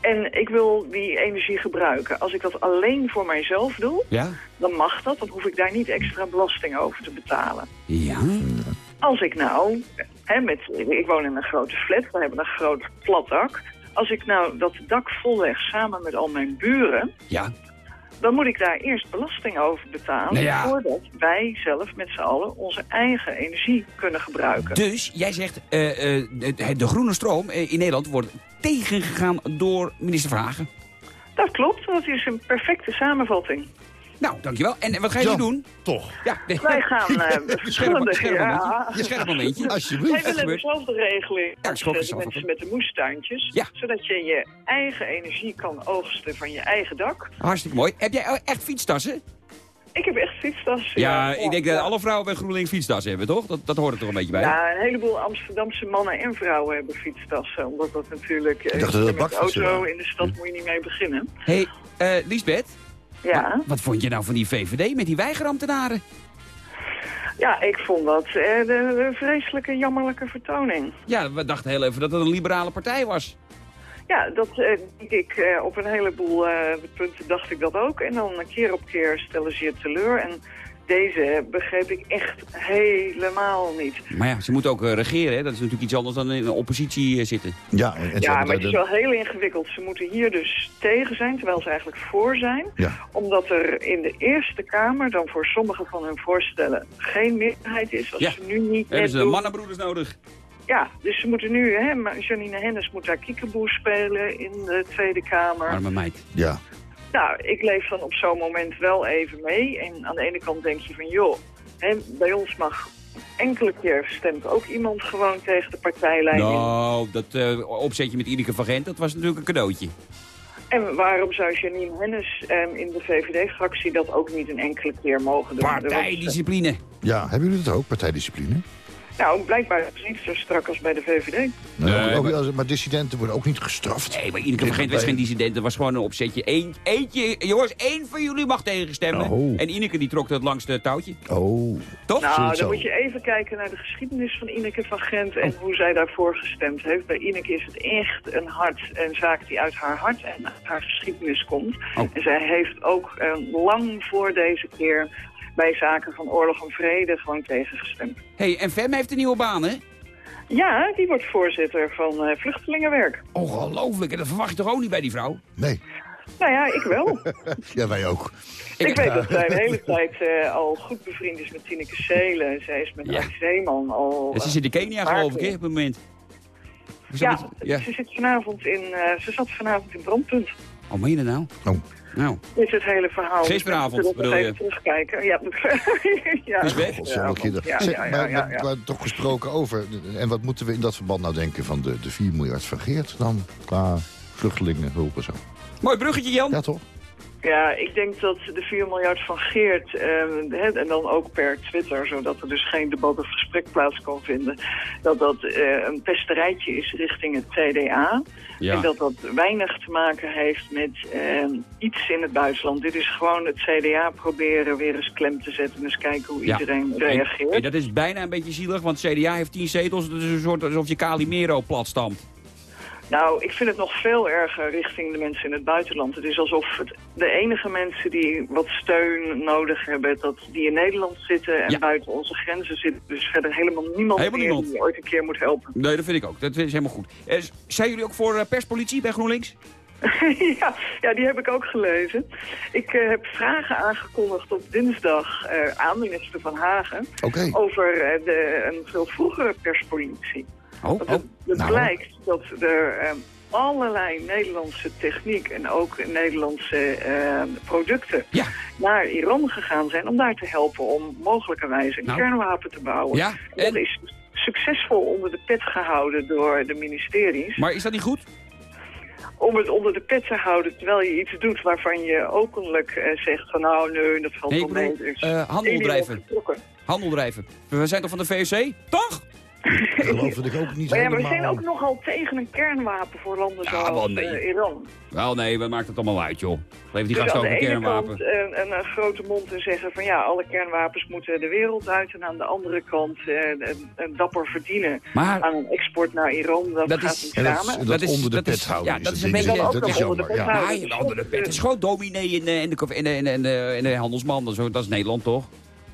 En ik wil die energie gebruiken. Als ik dat alleen voor mijzelf doe, Ja? dan mag dat. Dan hoef ik daar niet extra belasting over te betalen. Ja. Als ik nou, hè, met, ik woon in een grote flat, we hebben een groot plat dak. Als ik nou dat dak volleg samen met al mijn buren, Ja. dan moet ik daar eerst belasting over betalen... Nou ja. voordat wij zelf met z'n allen onze eigen energie kunnen gebruiken. Dus jij zegt, eh, eh, de, de groene stroom eh, in Nederland wordt tegengegaan door minister Vragen. Dat klopt, dat is een perfecte samenvatting. Nou, dankjewel. En wat ga je nu doen? Toch. Ja, nee. Wij gaan eh, verschillende... Scherp ja. Je scherp momentje. Alsjeblieft. Wij willen dezelfde regeling Ja, ik schrok als de zelf mensen op. met de moestuintjes. Ja. Zodat je je eigen energie kan oogsten van je eigen dak. Hartstikke mooi. Heb jij echt fietstassen? Ik heb echt fietstassen. Ja, ik denk dat alle vrouwen bij GroenLinks fietstassen hebben, toch? Dat, dat hoort er toch een beetje bij? Ja, een heleboel Amsterdamse mannen en vrouwen hebben fietstassen. Omdat dat natuurlijk... eh, dacht dat het met de bakfietsen auto in de stad moet je niet mee beginnen. Hé, hey, eh, Liesbeth, Ja. wat vond je nou van die VVD met die weigerambtenaren? Ja, ik vond dat eh, de, de vreselijke, jammerlijke vertoning. Ja, we dachten heel even dat het een liberale partij was. Ja, dat eh, ik eh, op een heleboel eh, punten dacht ik dat ook. En dan keer op keer stellen ze je teleur. En deze begreep ik echt helemaal niet. Maar ja, ze moeten ook eh, regeren, hè? Dat is natuurlijk iets anders dan in de oppositie eh, zitten. Ja, en, Ja, maar het is wel heel ingewikkeld. Ze moeten hier dus tegen zijn, terwijl ze eigenlijk voor zijn. Ja. Omdat er in de Eerste Kamer dan voor sommige van hun voorstellen geen meerderheid is. Als Ja. ze nu niet Hebben ze doen. mannenbroeders nodig? Ja, dus ze moeten nu, hè, maar Janine Hennis moet daar kiekeboe spelen in de Tweede Kamer. Arme meid. ja. Nou, ik leef dan op zo'n moment wel even mee. En aan de ene kant denk je van, joh, hè, bij ons mag enkele keer stemt ook iemand gewoon tegen de partijlijn in. Nou, dat eh, opzetje met Ineke van Gent, dat was natuurlijk een cadeautje. En waarom zou Janine Hennis ehm, in de VVD-fractie dat ook niet een enkele keer mogen doen? Partijdiscipline. ja, hebben jullie dat ook, partijdiscipline? Nou, blijkbaar is het niet zo strak als bij de VVD. Nee, Nee, ook, maar- als- maar dissidenten worden ook niet gestraft. Nee, maar Ineke van Gent was geen dissident, dat was gewoon een opzetje. Eén, eentje, jongens, één van jullie mag tegenstemmen. Oh. En Ineke die trok dat langs de touwtje. Oh, Toch? Nou, het dan zo? moet je even kijken naar de geschiedenis van Ineke van Gent en hoe zij daarvoor gestemd heeft. Bij Ineke is het echt een hart, een zaak die uit haar hart en uit haar geschiedenis komt. Oh. En zij heeft ook eh, lang voor deze keer bij zaken van oorlog en vrede gewoon tegengestemd. hey, en Fem heeft een nieuwe baan, hè? Ja, die wordt voorzitter van eh, Vluchtelingenwerk. Ongelooflijk, en dat verwacht je toch ook niet bij die vrouw? nee. Nou ja, ik wel. Ja, wij ook. Ik, weet dat zij de hele tijd eh, al goed bevriend is met Tineke Seelen. Zij is met Ja. Zeeman al... Ja, ze zit in Kenia, een paar geloof ik, op het moment. Ja, ja. ze zit vanavond in, eh, ze zat vanavond in Brandpunt. Oh, meen je dat nou? Oh. Nou, Dit is het hele verhaal. Gisteravond, bedoel nog even terugkijken. Ja, ja. Is weg? Ja, ja. maar toch gesproken over. En wat moeten we in dat verband nou denken van de, de 4 miljard van Geert dan? Qua vluchtelingenhulp en zo. mooi bruggetje, Jan. Ja, toch? Ja, ik denk dat de 4 miljard van Geert, eh, hè, en dan ook per Twitter, zodat er dus geen debat of gesprek plaats kan vinden, dat dat eh, een pesterijtje is richting het CDA. Ja. En dat dat weinig te maken heeft met eh, iets in het buitenland. Dit is gewoon het CDA proberen weer eens klem te zetten en eens kijken hoe Ja. iedereen En- reageert. en dat is bijna een beetje zielig, want CDA heeft 10 zetels. Het is een soort alsof je Calimero platstamt. Nou, ik vind het nog veel erger richting de mensen in het buitenland. Het is alsof het de enige mensen die wat steun nodig hebben... dat die in Nederland zitten en Ja. buiten onze grenzen zitten. Dus verder helemaal niemand Helemaal meer niemand. die ooit een keer moet helpen. Nee, dat vind ik ook. Dat is helemaal goed. Eh, zijn jullie ook voor eh, perspolitie bij GroenLinks? ja, ja, die heb ik ook gelezen. Ik eh, heb vragen aangekondigd op dinsdag eh, aan minister Van Hagen... Over de, een veel vroegere perspolitie. Oh, oh. nou. blijkt dat er eh, allerlei Nederlandse techniek en ook Nederlandse eh, producten Ja. naar Iran gegaan zijn om daar te helpen om mogelijkerwijs een Nou. kernwapen te bouwen. Ja, Dat en? is succesvol onder de pet gehouden door de ministeries. Maar is dat niet goed? Om het onder de pet te houden terwijl je iets doet waarvan je openlijk eh, zegt van nou nee, dat valt Nee, wel mee. Dus eh, handel Iedereen drijven. vertrokken. Handel drijven. We zijn toch van de VOC? Toch? Ik geloof dat ik ook niet Maar ja, maar we zijn ook nogal tegen een kernwapen voor landen Ja, zoals nee. eh, Iran. Wel nee, wat maakt het allemaal uit, joh. Geef die Dus gast aan ook de een ene kernwapen. kant een, een, een grote mond en zeggen van ja, alle kernwapens moeten de wereld uit. En aan de andere kant eh, een, een dapper verdienen Maar aan een export naar Iran. Dat, Dat gaat is- niet dat, samen. dat, Dat is- onder de dat pet is- houden. ja, is dat het is een beetje- dat ook is wel onder de jammer. pet Ja. houden. Ja, ja, onder de pet. Het is gewoon dominee in, de- in, de, in, de, in, de, in, de, in de handelsman. Is, dat is Nederland, toch?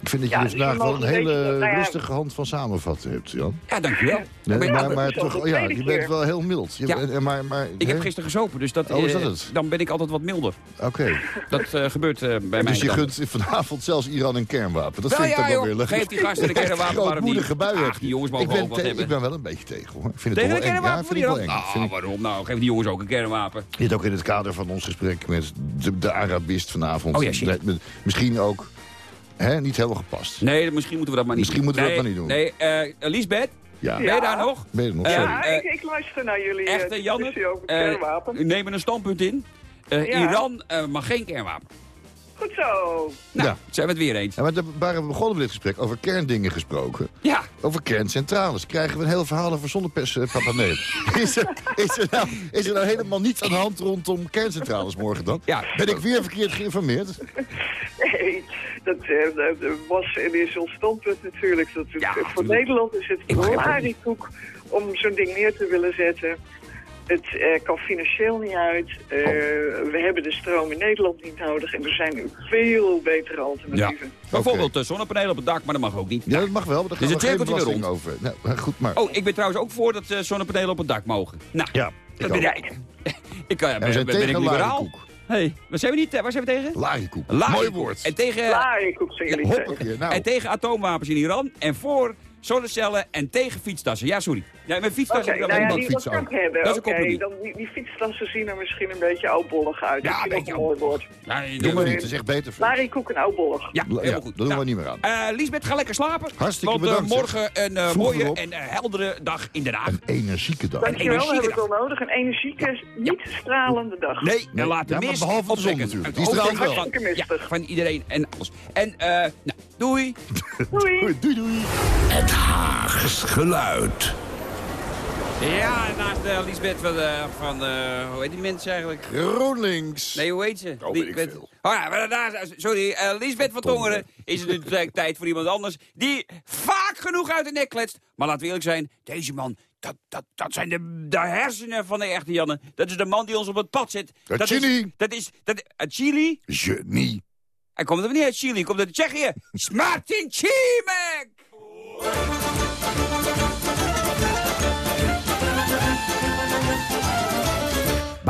Ik vind dat je Ja, dus dus we vandaag wel een hele nou ja- rustige hand van samenvatten hebt, Jan. Ja, dankjewel. Nee, Maar- maar, toch, ja, je bent wel heel mild. Je Ja. bent- maar, maar, Ik heb gisteren gezopen, dus dat, Oh, is dat eh, het? dan ben ik altijd wat milder. Oké. Dat eh, gebeurt eh, bij mij. Dus je dan. gunt vanavond zelfs Iran een kernwapen. Dat vind ik toch wel weer leuk. Geef die gasten een kernwapen, waarom niet? Grootmoedige bui Ach, heb je. die jongens mogen ik ben wat hebben. Ik ben wel een beetje tegen, hoor. Ik vind het Tegen toch een wel eng. Ja, kernwapen vind voor ik die wel eng. Nou, ik- waarom? Nou, geef die jongens ook een kernwapen. Dit ook in het kader van ons gesprek met de, Arabist vanavond. Oh Misschien ook hè, niet helemaal gepast. Nee, misschien moeten we dat maar niet Misschien doen. moeten we dat maar niet doen. Nee, eh Lisbeth, Ja. ben je daar nog? Ben je er nog? Eh, Sorry. Ja, eh, ik, ik luister naar jullie eh, Echte Janne, over eh, kernwapen. nemen een standpunt in. Eh, Ja. Iran eh, mag geen kernwapen. Goed zo. Nou, Ja. zijn we het weer eens. Ja, maar waren we begonnen met dit gesprek over kerndingen gesproken. Ja, Over kerncentrales. Krijgen we een heel verhaal over zonnepers, uh, papa nee. Is er, is, er nou, is er nou helemaal niets aan de hand rondom kerncentrales morgen dan? Ja. Ben ik weer verkeerd geïnformeerd? Nee, dat, eh, was en is ons standpunt natuurlijk. Dat, het- Ja, voor natuurlijk. Nederland is het het lariekoek om zo'n ding neer te willen zetten. Het eh, kan financieel niet uit. Eh, Oh. We hebben de stroom in Nederland niet nodig. En er zijn veel betere alternatieven. bijvoorbeeld eh, zonnepanelen op het dak, maar dat mag ook niet. Ja, dat mag wel, maar daar Dus gaan het we geen over. Nou, goed, maar... Oh, ik ben trouwens ook voor dat eh, zonnepanelen op het dak mogen. Nou, Ja, ik dat ben ik. ik En we ben, zijn ben ik tegen liberaal. Hey, waar zijn we niet? Waar zijn we tegen? Lariekoek. Mooi woord. En tegen, zijn jullie tegen. Hoppakee, nou. en tegen atoomwapens in Iran. En voor zonnecellen en tegen fietstassen. Ja, sorry. Ja, mijn heb ik nou ja, die, fietsen dat kan hebben. Is een dan die, die fietstassen zien er misschien een beetje oudbollig uit. Ja, dat een is beetje een mooi woord. Ja, Doe maar niet, dat is echt beter. voor- Lariekoek en oudbollig. Ja, Ja, helemaal goed. dat doen we Nou, niet meer aan. eh, Lisbeth, ga lekker slapen. Hartstikke want, eh, bedankt, morgen een eh, mooie en heldere dag in Den Haag. Een energieke dag. Dankjewel, dat heb ik energiedag. wel nodig. Een energieke, niet stralende dag. Nee, en laat de mist behalve de zon natuurlijk. Het Die straalt wel. van- Hartstikke Ja, mistig. van iedereen en alles. En, eh nou, doei. Doei. Doei, doei. Het Haags geluid. Ja, naast uh, Lisbeth van, eh, van eh, hoe heet die mensen eigenlijk? GroenLinks. Nee, hoe heet ze? Oh, weet ik veel. Oh ja, sorry, Lisbeth van Tongeren is het natuurlijk tijd voor iemand anders... die vaak genoeg uit de nek kletst. Maar laten we eerlijk zijn, deze man, dat, dat, dat zijn de, de hersenen van de echte Janne. Dat is de man die ons op het pad zet. Het dat is, genie. dat is, dat, chili? Genie. Hij komt er niet uit Chili, hij komt uit Tsjechië. Martin Ciemek!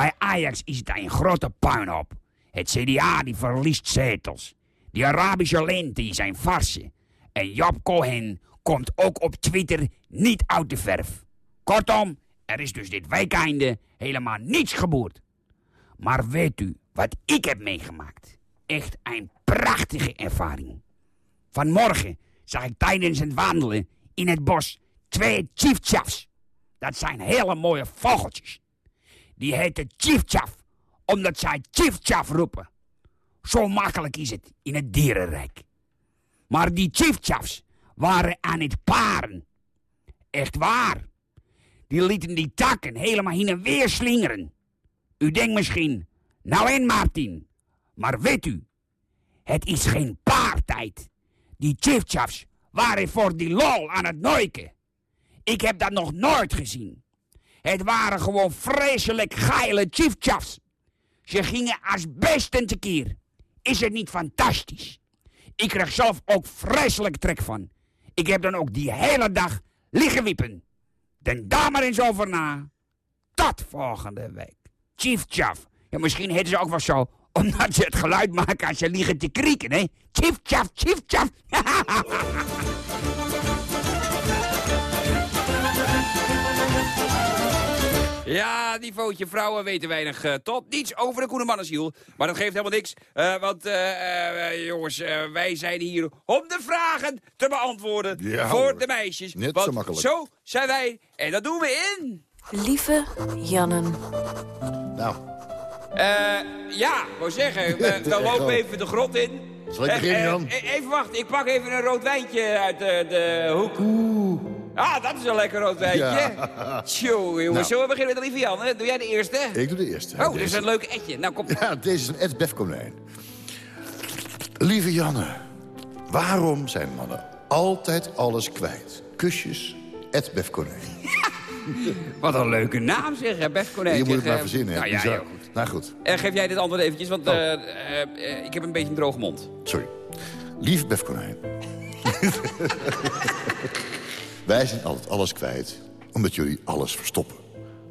Bij Ajax is het een grote puinhoop. Het CDA die verliest zetels. Die Arabische lente is een farse. En Job Cohen komt ook op Twitter niet uit de verf. Kortom, er is dus dit weekeinde helemaal niets geboord. Maar weet u wat ik heb meegemaakt? Echt een prachtige ervaring. Vanmorgen zag ik tijdens het wandelen in het bos twee chiefchaffs. Dat zijn hele mooie vogeltjes. Die heten chiefchaff omdat zij chiefchaff roepen. Zo makkelijk is het in het dierenrijk. Maar die chiefchaffs waren aan het paren. Echt waar. Die lieten die takken helemaal heen en weer slingeren. U denkt misschien, nou en Martin. Maar weet u, het is geen paartijd. Die chiefchaffs waren voor die lol aan het neuken. Ik heb dat nog nooit gezien. Het waren gewoon vreselijk geile chiefchaffs. Ze gingen als besten tekeer. Is het niet fantastisch? Ik kreeg zelf ook vreselijk trek van. Ik heb dan ook die hele dag liggen wiepen. Denk daar maar eens over na. Tot volgende week. Chief Chaff. Ja, misschien heten ze ook wel zo, omdat ze het geluid maken als ze liggen te krieken, hè? Chief Chaff, Chief. Ja, die vrouwen weten weinig eh, tot niets over de Koenemannenziel. Maar dat geeft helemaal niks. eh, want eh, jongens, wij zijn hier om de vragen te beantwoorden Ja, voor hoor. de meisjes. Net want zo makkelijk. zo zijn wij. En dat doen we in... Lieve Jannen. Nou, Eh, ja, wou zeggen, we- dan lopen we even de grot in. Zal ik beginnen, Jan? even wachten, ik pak even een rood wijntje uit de, de hoek. Ah, dat is een lekker rood wijntje. Ja. Tjoe, jongens, Nou. zullen we beginnen met lieve Jan? hè? Doe jij de eerste? ik doe de eerste. Oh, dit is een leuk etje. Nou, kom. Ja, deze is een Ed Befkonijn. Lieve Janne, waarom zijn mannen altijd alles kwijt? Kusjes, Ed Befkonijn. Wat een leuke naam zeg, hè, Bef Konijn. Je moet het Zeg, maar verzinnen, hè? Nou ja, heel goed. Nou goed, En geef jij dit antwoord eventjes, want Oh. eh, eh, ik heb een beetje een droge mond. sorry. Lieve Bef Konijn. Wij zijn altijd alles kwijt, omdat jullie alles verstoppen.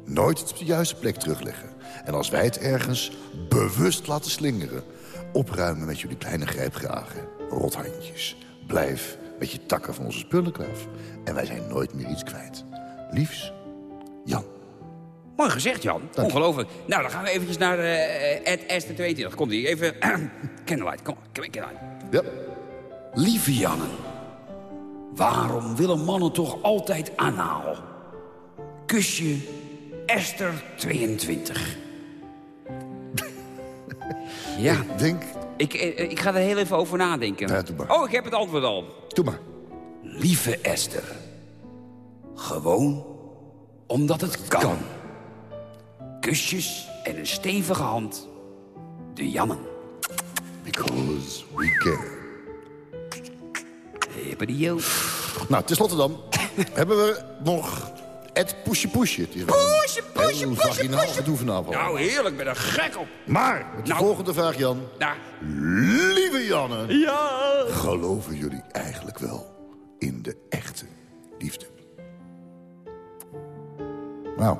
Nooit het op de juiste plek terugleggen. En als wij het ergens bewust laten slingeren... opruimen met jullie kleine grijpgragen, rothandjes. Blijf met je takken van onze spullenklaaf. En wij zijn nooit meer iets kwijt. Liefs, Jan. Mooi gezegd, Jan. Ongelooflijk. Nou, dan gaan we eventjes naar eh Ed Esther 22. Komt ie. Even... Candlelight, kom maar. Candlelight. Ja. Lieve Jannen. Waarom willen mannen toch altijd anaal? Kusje Esther 22. ja. Ik denk... Ik, eh, ik ga er heel even over nadenken. Ja. Oh, ik heb het antwoord al. Doe maar. Lieve Esther. Gewoon omdat het kan. Kusjes en een stevige hand. De Jannen. Because we care. Hippedio. Nou, tenslotte dan hebben we nog Ed Poesje Poesje. Het Poesje, poesje, poesje, poesje. vanavond. Nou, heerlijk, ben er gek op. Maar, met de Nou. volgende vraag, Jan. Nou, Lieve Janne, ja. geloven jullie eigenlijk wel in de echte liefde? Nou,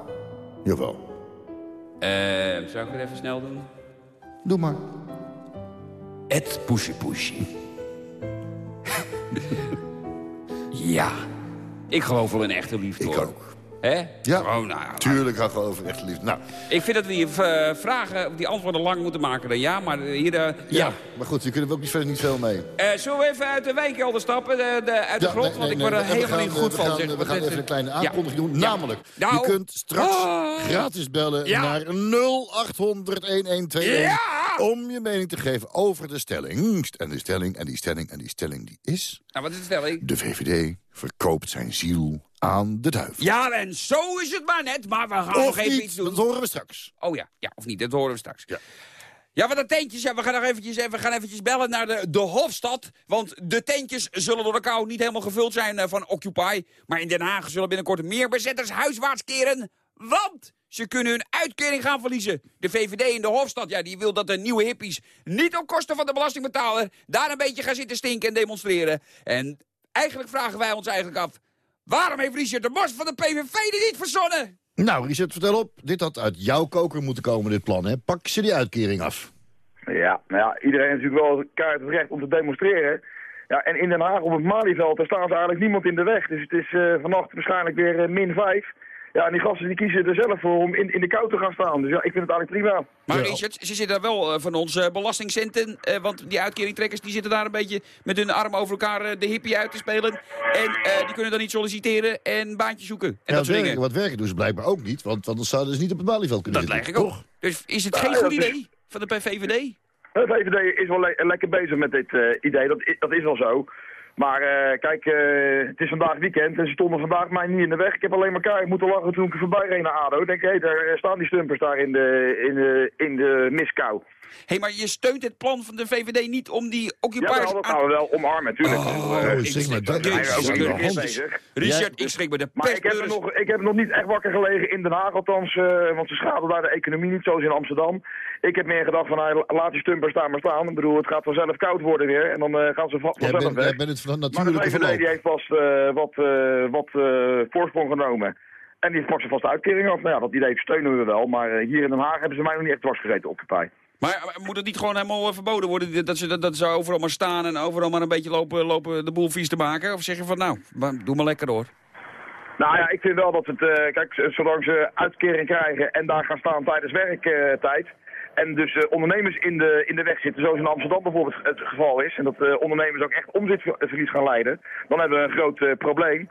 jawel. Eh, zou ik het even snel doen? Doe maar. Ed Poesje Poesje. Ja. Ik geloof wel in echte liefde, Ik hoor. ook. Hè? Ja, Gewoon, nou, ja, tuurlijk ga ik geloven in echte liefde. Nou, Ik vind dat we die eh, vragen, die antwoorden lang moeten maken. Dan ja, maar hier... eh, ja. ja. Maar goed, hier kunnen we ook niet verder niet veel mee. Eh, zullen we even uit de wijnkelder stappen, de, de, uit de Ja, grond? nee, want nee, ik word er we helemaal niet goed we van. gaan, zeg. We gaan dit- even een kleine aankondiging doen. Namelijk, Nou. je kunt straks Ah. gratis bellen naar 0800 1121 Ja. om je mening te geven over de stelling. En de stelling, en die stelling, en die stelling die is... Nou, wat is het stelling? De VVD verkoopt zijn ziel aan de duivel. Ja, en zo is het maar net. Maar we gaan nog even niet, iets doen. dat horen we straks. Oh ja, ja, of niet, dat horen we straks. Ja. Ja, wat de tentjes, ja, we gaan nog eventjes, we gaan eventjes bellen naar de, de Hofstad. Want de tentjes zullen door de kou niet helemaal gevuld zijn eh, van Occupy. Maar in Den Haag zullen binnenkort meer bezetters huiswaarts keren. Want ze kunnen hun uitkering gaan verliezen. De VVD in de Hofstad, ja, die wil dat de nieuwe hippies... niet op kosten van de belastingbetaler... daar een beetje gaan zitten stinken en demonstreren. En eigenlijk vragen wij ons eigenlijk af... waarom heeft Richard de Mos van de PVV dit niet verzonnen? Nou, Richard, vertel op. Dit had uit jouw koker moeten komen, dit plan. Hè? Pak ze die uitkering af. Ja, nou ja, iedereen heeft natuurlijk wel kaart het recht om te demonstreren. Ja, en in Den Haag op het Malieveld, daar staan ze eigenlijk niemand in de weg. Dus het is eh, vannacht waarschijnlijk weer eh, min 5. Ja, en die gasten die kiezen er zelf voor om in, in de kou te gaan staan. Dus ja, ik vind het eigenlijk prima. Maar Ja. Richard, ze zitten daar wel eh, van ons eh, belastingcenten. eh, want die uitkeringtrekkers die zitten daar een beetje met hun armen over elkaar de hippie uit te spelen. En eh, die kunnen dan niet solliciteren en baantjes zoeken. En Ja, dat soort werken, dingen. wat werken doen ze blijkbaar ook niet. Want, want anders zouden ze niet op het Malieveld kunnen Dat lijkt zitten. ik ook. Dus is het geen Ja, goed dat is- idee van de PVV? De VVD is wel le- lekker bezig met dit eh, idee, dat, i- dat is wel zo. Maar eh, kijk, eh, het is vandaag weekend en ze stonden vandaag mij niet in de weg. Ik heb alleen maar keihard moeten lachen toen ik er voorbij reed naar ADO. Ik denk, hé, daar eh, staan die stumpers daar in de, in de, in de miskou. Hé, maar je steunt het plan van de VVD niet om die Ja, occupiers... wel, dat gaan we wel omarmen, natuurlijk. Oh, zeg maar, dat is. Richard, Ja, ik schrik me de Maar ik heb, nog, ik heb nog niet echt wakker gelegen in Den Haag, althans, eh, want ze schaden daar de economie niet, zoals in Amsterdam. Ik heb meer gedacht van, nou, laat die stumpers daar maar staan. Ik bedoel, het gaat vanzelf koud worden weer en dan eh, gaan ze vanzelf bent, weg. jij bent het van Maar de natuurlijke VVD die heeft vast eh, wat, eh, wat eh, voorsprong genomen. En die pakt ze vast de uitkering af. Nou ja, dat idee steunen we wel. Maar hier in Den Haag hebben ze mij nog niet echt dwars gezeten, Occupy. Maar moet het niet gewoon helemaal verboden worden? Dat ze, dat, dat ze overal maar staan en overal maar een beetje lopen, lopen de boel vies te maken? Of zeg je van, nou, doe maar lekker hoor. Nou ja, ik vind wel dat het, eh, kijk, zolang ze uitkering krijgen en daar gaan staan tijdens werktijd. En dus eh, ondernemers in de, in de weg zitten, zoals in Amsterdam bijvoorbeeld het geval is. En dat eh, ondernemers ook echt omzetverlies gaan leiden. Dan hebben we een groot eh, probleem.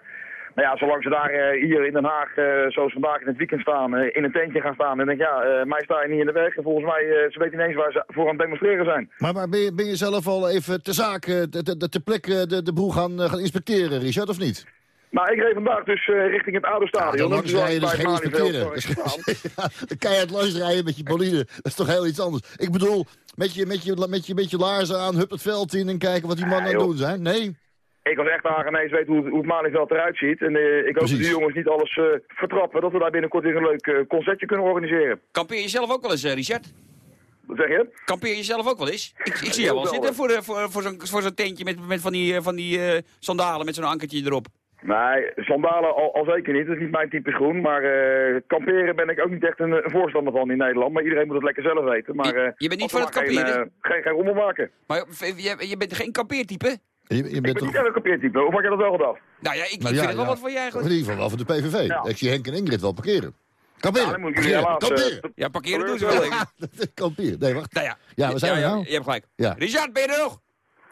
Nou ja, zolang ze daar hier in Den Haag, zoals vandaag in het weekend staan, in een tentje gaan staan. En denk ja, mij sta je niet in de weg. En volgens mij, ze weten niet eens waar ze voor aan het demonstreren zijn. Maar, maar ben, je, zelf al even ter zake, te, te, ter plekke de, de boel gaan, gaan inspecteren, Richard, of niet? Nou, ik reed vandaag dus eh, richting het ADO-stadion. dan langs Dus rijden, dus bij geen inspecteren. staan. Ja, keihard langs rijden met je bolide, dat is toch heel iets anders. Ik bedoel, met je, met je, met je, met je laarzen aan, hup het veld in en kijken wat die mannen aan het doen zijn. Nee? Ik was echt aangenees weten hoe, het- hoe het Malieveld eruit ziet. En eh, ik hoop Precies. dat die jongens niet alles eh, vertrappen. Dat we daar binnenkort weer een leuk eh, concertje kunnen organiseren. Kampeer je zelf ook wel eens, eh, Richard? Wat zeg je? Kampeer je zelf ook wel eens? Ik, ik zie jou wel zitten voor, eh, voor, voor zo'n voor zo'n tentje met, met van die, eh, van die eh, sandalen met zo'n ankertje erop. Nee, sandalen al, al zeker niet. Dat is niet mijn type schoen. Maar eh, kamperen ben ik ook niet echt een, een voorstander van in Nederland. Maar iedereen moet het lekker zelf weten. Maar, Je- eh, je bent niet van het kamperen? Geen, eh, geen, geen rommel maken. Maar eh, je, je bent geen kampeertype? Je, je Ik bent ben toch... niet echt een kampeertype. Of had je dat wel gedacht? Nou ja, ik, Nou ik ja, vind het wel ja. wat voor je In eigenlijk. ieder geval wel voor de PVV. Ja. Ik zie Henk en Ingrid wel parkeren. Kamperen. Ja, dan moet ik jullie Parkeren. helaas... eh, Kamperen. Ja, parkeren doen ze wel. ik. Kamperen. Nee, wacht. Nou ja. Ja, we zijn er ja, nou. Je hebt gelijk. Ja. Richard, ben je er nog?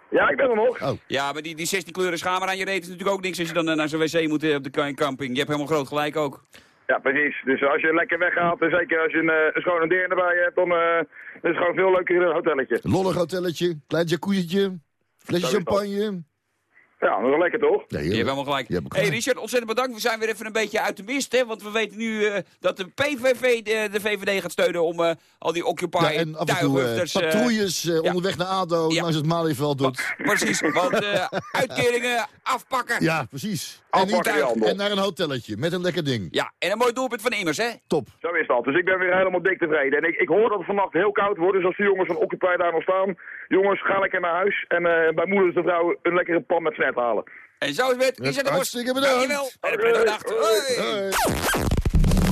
Ja, ik ben er nog. Oh. Ja, maar die, die 16 kleuren schamer aan je reet is natuurlijk ook niks als je dan eh, naar zo'n wc moet eh, op de camping. Je hebt helemaal groot gelijk ook. Ja, precies. Dus als je lekker weggaat, en zeker als je een, eh, een schone deur erbij hebt, dan eh, is het gewoon veel leuker in een hotelletje. Lollig hotelletje, klein jacuzzietje, flesje champagne. Ja, dat is wel lekker toch? Ja, Je hebt helemaal gelijk. Hebt hey. Richard, ontzettend bedankt. We zijn weer even een beetje uit de mist, hè. Want we weten nu eh, dat de PVV de, de VVD gaat steunen om eh, al die Occupy Ja, en af en toe eh, eh, patrouilles eh, onderweg naar ADO, Ja. langs het Malieveld doet. Precies, want eh, uitkeringen afpakken. Ja, precies. En, niet- en naar een hotelletje met een lekker ding. Ja, en een mooi doelpunt van Immers, hè? Top. Zo is dat. Dus ik ben weer helemaal dik tevreden. En ik, ik hoor dat het vannacht heel koud wordt. Dus als de jongens van Occupy daar nog staan, jongens, ga lekker naar huis. En eh, bij moeders de vrouw een lekkere pan met halen. En zo is het. Richard de Bos. Hartstikke bedankt. Dankjewel. En een prettige dag.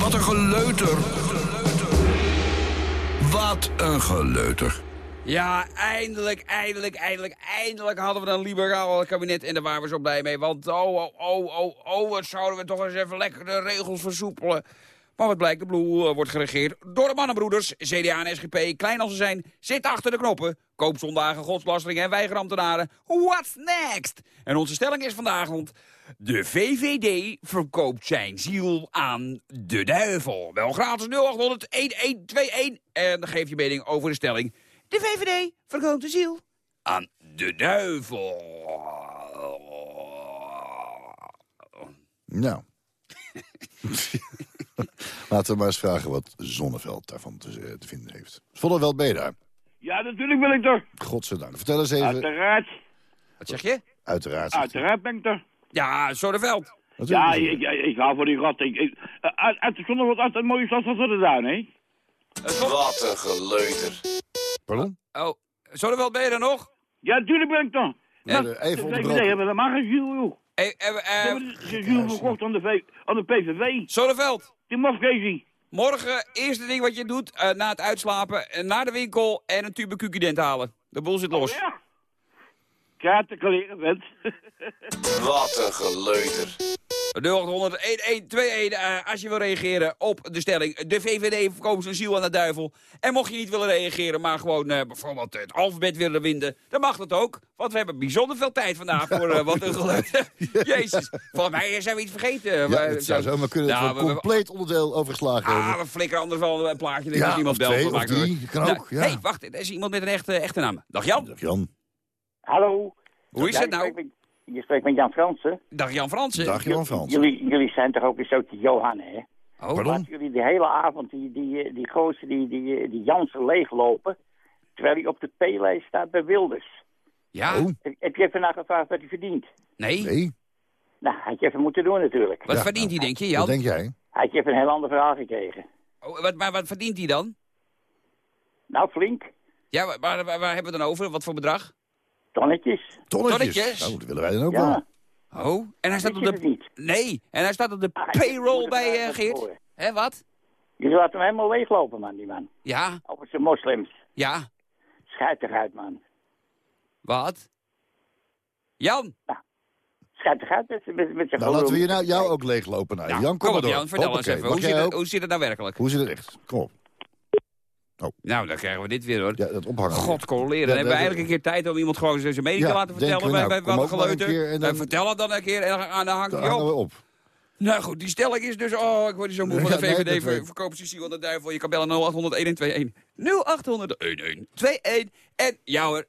Wat een geleuter. Wat een geleuter. Ja, eindelijk, eindelijk, eindelijk, eindelijk hadden we een liberaal kabinet. En daar waren we zo blij mee. Want oh, oh, oh, oh, oh, wat zouden we toch eens even lekker de regels versoepelen. Maar wat blijkt, de Blue eh, wordt geregeerd door de mannenbroeders. CDA en SGP, klein als ze zijn, zitten achter de knoppen. Koopzondagen, godslasteringen en weigerambtenaren. What's next? En onze stelling is vandaag, want de VVD verkoopt zijn ziel aan de duivel. Wel gratis 0800 1121 en dan geef je mening over de stelling. De VVD verkoopt de ziel aan de duivel. Nou. Laten we maar eens vragen wat Zonneveld daarvan te, te vinden heeft. Zonneveld, ben je daar? Ja, natuurlijk ben ik er. Godzijdank. Vertel eens even. Uiteraard. Wat zeg je? Uiteraard. Uiteraard ben ik er. Ja, Zonneveld. Ja, is het. ik, ik, ik hou van die rat. Ik, ik, eh, uit, uit de zon wordt altijd een mooie stad als er duin, hè? Wat een geleuter. Pardon? Oh, Zonneveld, ben je er nog? Ja, natuurlijk ben ik er. Ja, de- even de onderbroken. VVD hebben helemaal geen ziel, joh. Eh, Ze eh, hebben de ziel verkocht aan de, aan de PVV. Zonneveld. Die mafkeesie. Morgen, eerste ding wat je doet, eh, na het uitslapen, eh, naar de winkel en een tube Q-dent halen. De boel zit los. Ja. Kaarten kleren, vent. Wat een geleuter. 0800 1121 eh, als je wil reageren op de stelling. De VVD verkoopt zijn ziel aan de duivel. En mocht je niet willen reageren, maar gewoon eh, bijvoorbeeld het alfabet willen winden, dan mag dat ook. Want we hebben bijzonder veel tijd vandaag voor eh, wat een geluid. Jezus, volgens mij zijn we iets vergeten. Ja, We- het zou zomaar kunnen dat Ja, we een compleet onderdeel overgeslagen Ah, hebben. we flikkeren anders wel een plaatje. denk Ja, dat iemand belt. of drie, kan Nou, ook, ja. hey, wacht, er is iemand met een echte, echte naam. Dag Jan. Dag Jan. Hallo. Hoe is Ja, het nou? Je spreekt met Jan Fransen. Dag Jan Fransen. Dag Jan Frans. Jullie, jullie zijn toch ook een soortje Johan, hè? Oh, Pardon? Laten jullie de hele avond die, die, die gozer, die, die, die Jansen leeglopen... terwijl hij op de P-lijst staat bij Wilders. Ja? Oh, Heb, je even naar gevraagd wat hij verdient? Nee? nee. Nou, had je even moeten doen natuurlijk. Wat Ja, verdient hij, denk je, Jan? Wat denk jij? Had je even een heel ander verhaal gekregen. Oh, wat, maar wat verdient hij dan? Nou, flink. Ja, waar, waar, waar hebben we het dan over? Wat voor bedrag? Tonnetjes. Tonnetjes. Tonnetjes? Nou, dat willen wij dan ook Ja. wel. Oh, en hij staat op je de... het niet? Nee, en hij staat op de Ah, je payroll bij eh, Geert. Hé, wat? Jullie laten hem helemaal leeglopen, man, die man. Ja, Over zijn moslims. ja, Schijt eruit, man. wat? Jan? Schijt eruit met, met, met zijn Nou, laten we hier nou jou ook leeglopen. Nou, Jan, kom, kom maar op door. Jan, vertel eens even. Hoe zit, het, hoe zit het nou werkelijk? Hoe zit het echt? Kom op. Nou, dan krijgen we dit weer hoor. Ja, dat ophangen. God, coleren. Ja, Dan hebben we eigenlijk een keer tijd om iemand gewoon zijn mening Ja, te laten vertellen. we, Wij, nou, kom wat geleuter. dan- vertellen het dan een keer en hangt Dan hij hangen op. op. Nou goed, die stelling is dus... Oh, ik word hier zo moe van de nee, VVD. dat ver, aan de duivel. Je kan bellen 0800 1121. 0800 1121. En jou hoor.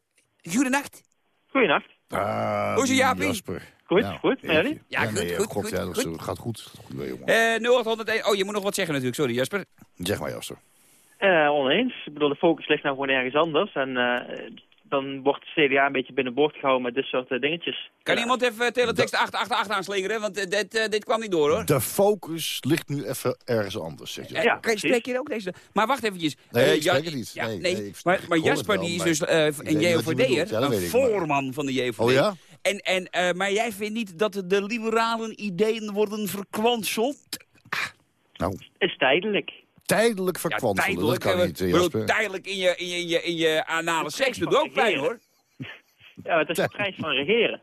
Goedenacht. Goeienacht. Ah, Hoe is het, Jaapie? Jasper. Goed, Nou, goed. Jullie? Ja, goed, nee, goed, God, goed, ja, dat goed. gaat goed. goed jongen. Eh 0801. Oh, je moet nog wat zeggen natuurlijk. Sorry, Jasper. Zeg maar, Jasper. Eh, oneens. Ik bedoel, de focus ligt nou gewoon ergens anders. En eh, dan wordt de CDA een beetje binnenboord gehouden met dit soort eh, dingetjes. Kan iemand even teletext 888 aanslingeren? Want dit, dit kwam niet door, hoor. De focus ligt nu even ergens anders, zeg je. Eh, kan je spreek je ook deze? Maar wacht eventjes. Nee, ik Ja- spreek het niet. Ja, Nee, nee, nee, ik- maar, Jasper wel, die is dus eh, een. JOVD'er, Ja, dat weet een maar- voorman van de JOVD. Oh ja? En, en, eh, maar jij vindt niet dat de liberalen ideeën worden verkwanseld? Nou, Is tijdelijk. Tijdelijk verkwanselen, dat kan eh, niet, eh, bedoel, Jasper. tijdelijk in je, in je, in je, in je anale seks doet ook pijn, hoor. Ja, maar het is de prijs van regeren.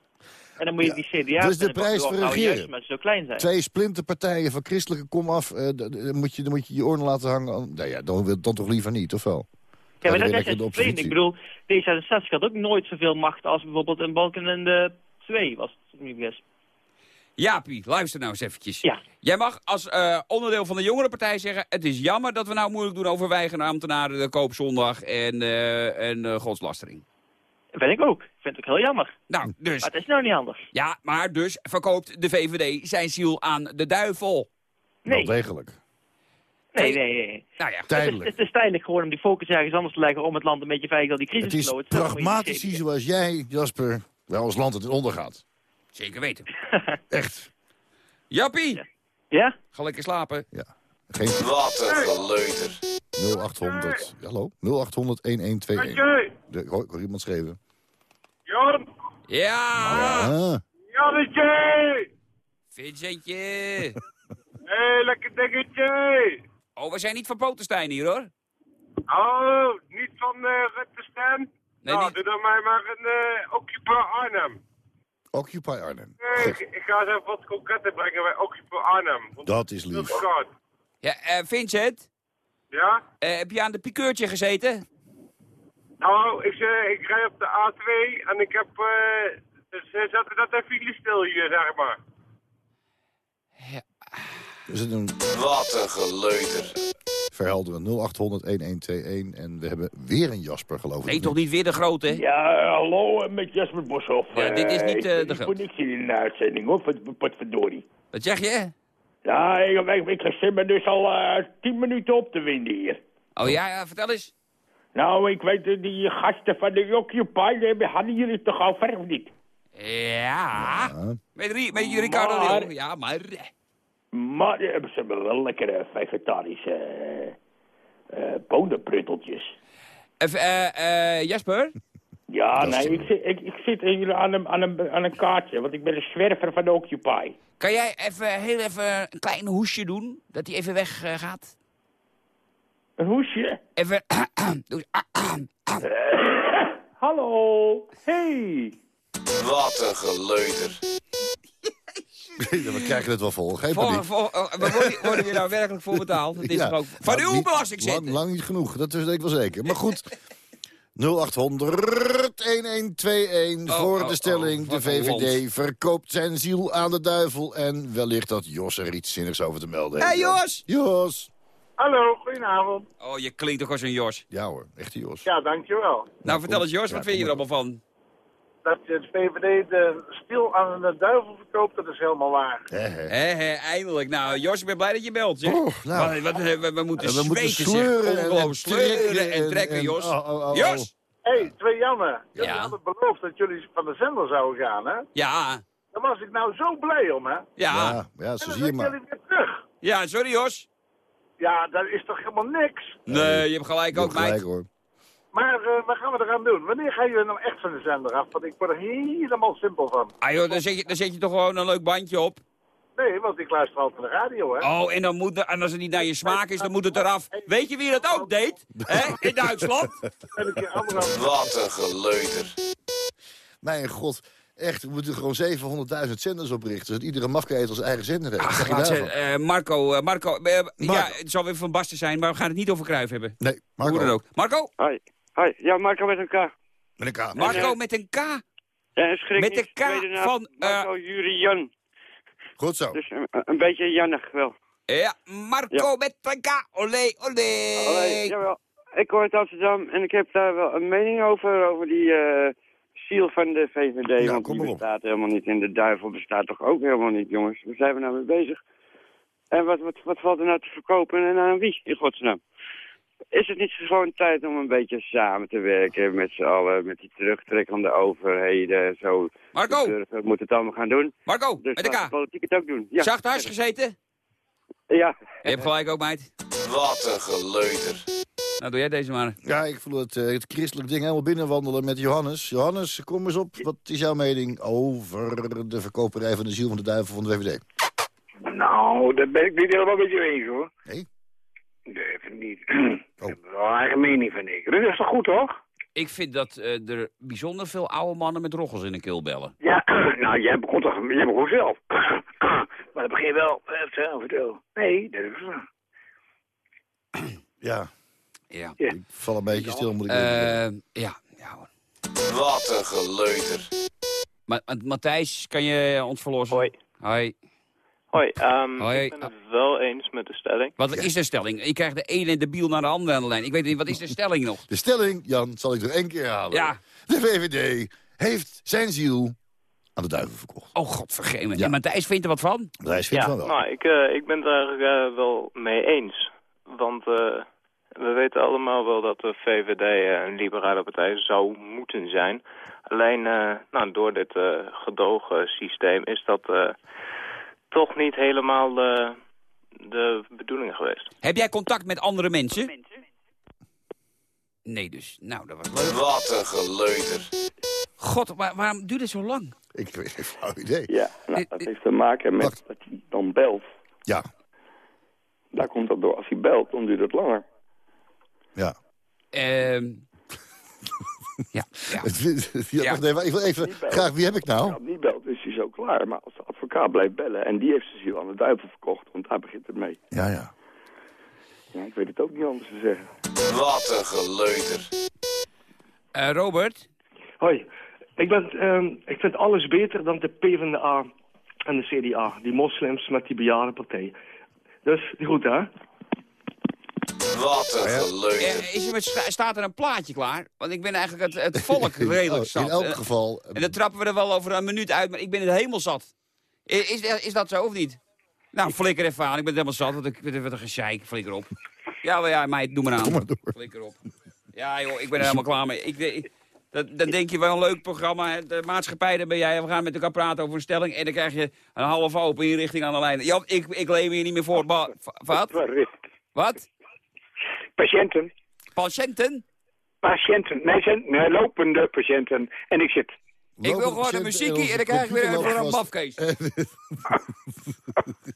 En dan moet je die CDA... dat is de prijs van regeren. Juist zo klein zijn. Twee splinterpartijen van christelijke komaf, eh, d- d- moet, je, dan moet je je oren laten hangen. Nou ja, dan, wil- dan toch liever niet, of wel? Ja, maar dan dat is het. Ik bedoel, D66 had ook nooit zoveel macht als bijvoorbeeld een Balken en de 2 was het, niet vergis. Jaapie, luister nou eens eventjes. Ja. Jij mag als eh, onderdeel van de jongere partij zeggen... het is jammer dat we nou moeilijk doen over weigenambtenaren... de koopzondag en, eh, en eh, godslastering. Dat vind ik ook. Ik vind het ook heel jammer. Nou, dus... Maar het is nou niet anders. Ja, maar dus verkoopt de VVD zijn ziel aan de duivel. Nee. Wel degelijk. Nee, nee, nee. Nou ja, Tijdelijk. Het is, het is tijdelijk gewoon om die focus ergens anders te leggen... om het land een beetje veilig door die crisis Het is te je die pragmatisch zoals jij, Jasper, wel als land het in ondergaat. Zeker weten. Echt. Jappie! Ja? Ga lekker slapen. Ja. Geen Wat een geleuter. 0800. Hallo? 0800 1121. Jantje! De, ik hoor, hoor iemand schreeuwen. Jan! Ja! Ah, Jannetje! Vincentje! Hé, hey, lekker dingetje! Oh, we zijn niet van Potenstein hier, hoor. Oh, niet van uh, Rutte Stem? Nee, nou, niet- doe dan mij maar een uh, Occupy Arnhem. Occupy Arnhem. Nee, ik, ik ga eens even wat kroketten brengen bij Occupy Arnhem. Dat is lief. is. Ja, eh, Vincent? Ja? eh, heb je aan de pikeurtje gezeten? Nou, ik, eh, ik rij op de A2 en ik heb... eh dus ze zetten dat even jullie stil hier, zeg maar. Er zit een Wat een geleuter. Verhelderen 0800 1121 en we hebben weer een Jasper, geloof ik. Nee, toch niet weer de grote? Ja, hallo, eh, met Jasper Boshoff. Ja, dit is niet, ik eh, ben de groot. voor niks in de uitzending, hoor, wat, wat verdorie. Wat zeg je? Ja, ik, ik, ik zit me dus al eh, tien minuten op te winden hier. Oh ja, ja vertel eens. Nou, ik weet, eh, die gasten van de Occupy, die hadden jullie toch al ver of niet? Ja. Met, Rie- met Ricardo Maar-. Ja, maar... Maar ze hebben wel lekkere vegetarische eh eh, bonenprutteltjes. Even, eh, eh, Jasper? Ja, nee, ik zit, ik, ik zit hier aan een, aan, een, aan een kaartje, want ik ben een zwerver van de Occupy. Kan jij even heel even een klein hoesje doen? Dat hij even weg gaat? Een hoesje? Even... doe- Hallo, hey. Wat een geleuter. we krijgen het wel vol. Geen Voor, paniek. voor, oh, we worden, worden we daar werkelijk voor betaald? Het is Ja. ook van Nou, uw belastingcenten? Lang, lang niet genoeg, dat weet ik wel zeker. Maar goed, 0800 1121 Oh, voor oh, de stelling. oh, de VVD land. verkoopt zijn ziel aan de duivel. En wellicht dat Jos er iets zinnigs over te melden heeft. Hey, Jos! Jos! Hallo, goedenavond. Oh, je klinkt toch als een Jos. Ja hoor, echte Jos. Ja, dankjewel. Nou, vertel eens Jos, Ja, wat vind je er allemaal van? Dat het VVD de stil aan de duivel verkoopt, dat is helemaal waar. Hé, eindelijk. Nou, Jos, ik ben blij dat je belt, zeg. Oh, nou. Wat- wat- we, we moeten En we moeten zweten, sleuren zeg. en- trekken sleuren en en- trekken, en- Jos. oh, oh, oh, Jos! Hé, hey, twee Janne. Jullie Ja. hadden beloofd dat jullie van de zender zouden gaan, hè? Ja, Daar was ik nou zo blij om, hè? ja, Ja, ja, zo dan zie je maar. jullie weer terug. ja, sorry Jos. Ja, dat is toch helemaal niks? Nee, je hebt gelijk Je ook, gelijk meid. hoor. Maar eh, wat gaan we eraan doen? Wanneer gaan jullie nou echt van de zender af? Want ik word er helemaal simpel van. Ah joh, dan zet, je, dan zet je toch gewoon een leuk bandje op. Nee, want ik luister altijd naar de radio, hè? Oh, en, dan moet er, en als het niet naar je smaak is, dan moet het eraf. Weet je wie dat ook deed? Hè? In Duitsland? Wat een geleuter. Mijn god. Echt, we moeten gewoon 700.000 zenders oprichten. Zodat iedere mafketel zijn eigen zender heeft. Ach, zeg je laat ze, daarvan? eh, Marco, eh, Marco, eh, ja, Marco. het zal weer van Basten zijn, maar we gaan het niet over Kruif hebben. Nee, Hoe dan Marco. ook. Marco? Hoi. Hoi. Ja, Marco met een K. Met een K. Marco eh, met een K? Ja, schrik Met de K naam, van, eh, Marco Jurian. Goed zo. Dus een, een beetje jannig wel. Ja, Marco met een K. Olé, olé. Allee, jawel. Ik hoor uit Amsterdam en ik heb daar wel een mening over, over die eh ziel van de VVD. Ja, want die op. bestaat helemaal niet en de duivel bestaat toch ook helemaal niet, jongens. Waar zijn we nou mee bezig? En wat, wat, wat valt er nou te verkopen en aan wie, in godsnaam? Is het niet gewoon tijd om een beetje samen te werken met z'n allen, met die terugtrekkende overheden en zo? Marco! De burger moet het allemaal gaan doen. Marco, Dus met de K. de politiek het ook doen. Ja. Zacht huis gezeten? Ja. Je hebt gelijk ook, meid. Wat een geleuter. Nou, doe jij deze maar. Ja, ik voel het, eh, het christelijk ding helemaal binnenwandelen met Johannes. Johannes, kom eens op. Wat is jouw mening over de verkoperij van de ziel van de duivel van de VVD? Nou, daar ben ik niet helemaal met je eens hoor. Nee? Nee, vind ik niet. Ik heb wel een eigen mening van ik. Dat is toch goed, toch? Ik vind dat eh, er bijzonder veel oude mannen met roggels in de keel bellen. Ja, nou, jij begon toch jij begon zelf. maar dan begin je wel eh, zelf vertel. Nee, dat is Ja. Ja. Ik val een beetje stil, moet ik Eh, zeggen. ja, ja hoor. Wat een geleuter. Ma Ma- Matthijs, kan je ons verlossen? Hoi. Hoi. Hoi, ehm, Hoi. ik ben het wel eens met de stelling. Wat is de stelling? Ik krijg de ene de biel naar de andere aan de lijn. Ik weet niet, wat is de stelling nog? De stelling, Jan, zal ik er één keer halen. Ja. De VVD heeft zijn ziel aan de duivel verkocht. Oh, godvergeet me. En Matthijs vindt er wat van? Matthijs vindt ja, van wel. nou, ik, eh, ik ben het er eigenlijk eh, wel mee eens. Want eh, we weten allemaal wel dat de VVD een liberale partij zou moeten zijn. Alleen eh, nou, door dit uh, gedoogsysteem is dat uh, toch niet helemaal uh, de bedoeling geweest. Heb jij contact met andere mensen? Nee dus. Nou, dat was leuk. Wat een geleuter. God, waar, waarom duurt het zo lang? Ik weet geen flauw idee. Ja, nou, dat heeft te maken met dat hij dan belt. Ja. Daar komt dat door. Als hij belt, dan duurt het langer. Ja. Ehm ja. ja. ja, wacht even, ik wil even graag, wie heb ik nou? Als hij niet belt, is hij zo klaar. Maar als de advocaat blijft bellen en die heeft zijn ziel aan de duivel verkocht, want daar begint het mee. Ja, ja. Ja, ik weet het ook niet anders te zeggen. Wat een geleuter. Uh, Robert? Hoi. Ik, ben, uh, ik vind alles beter dan de PvdA en de CDA. Die moslims met die bejaardenpartij. Dus, die goed hè? Wat een geleuter. Eh, is er met, staat er een plaatje klaar? Want ik ben eigenlijk het, het volk redelijk oh, zat. In elk geval... En dan trappen we er wel over een minuut uit, maar ik ben het helemaal zat. Is, is, is dat zo of niet? Nou, flikker even aan. Ik ben het helemaal zat, want ik ben een gezeik. Flikker op. Ja, wel, ja, meid, doe maar aan. Doe maar door. Flikker op. Ja, joh, ik ben er helemaal klaar mee. Ik, ik, dat, dan denk je wel een leuk programma. De maatschappij, daar ben jij. We gaan met elkaar praten over een stelling. En dan krijg je een half open inrichting aan de lijn. Jan, ik, ik leef hier niet meer voor. Ba wat? Wat? Patiënten. Patiënten? Patiënten. Nee, zijn nee, lopende patiënten. En ik zit... Ik wil gewoon een muziekje en dan krijg ik weer even een mafkees.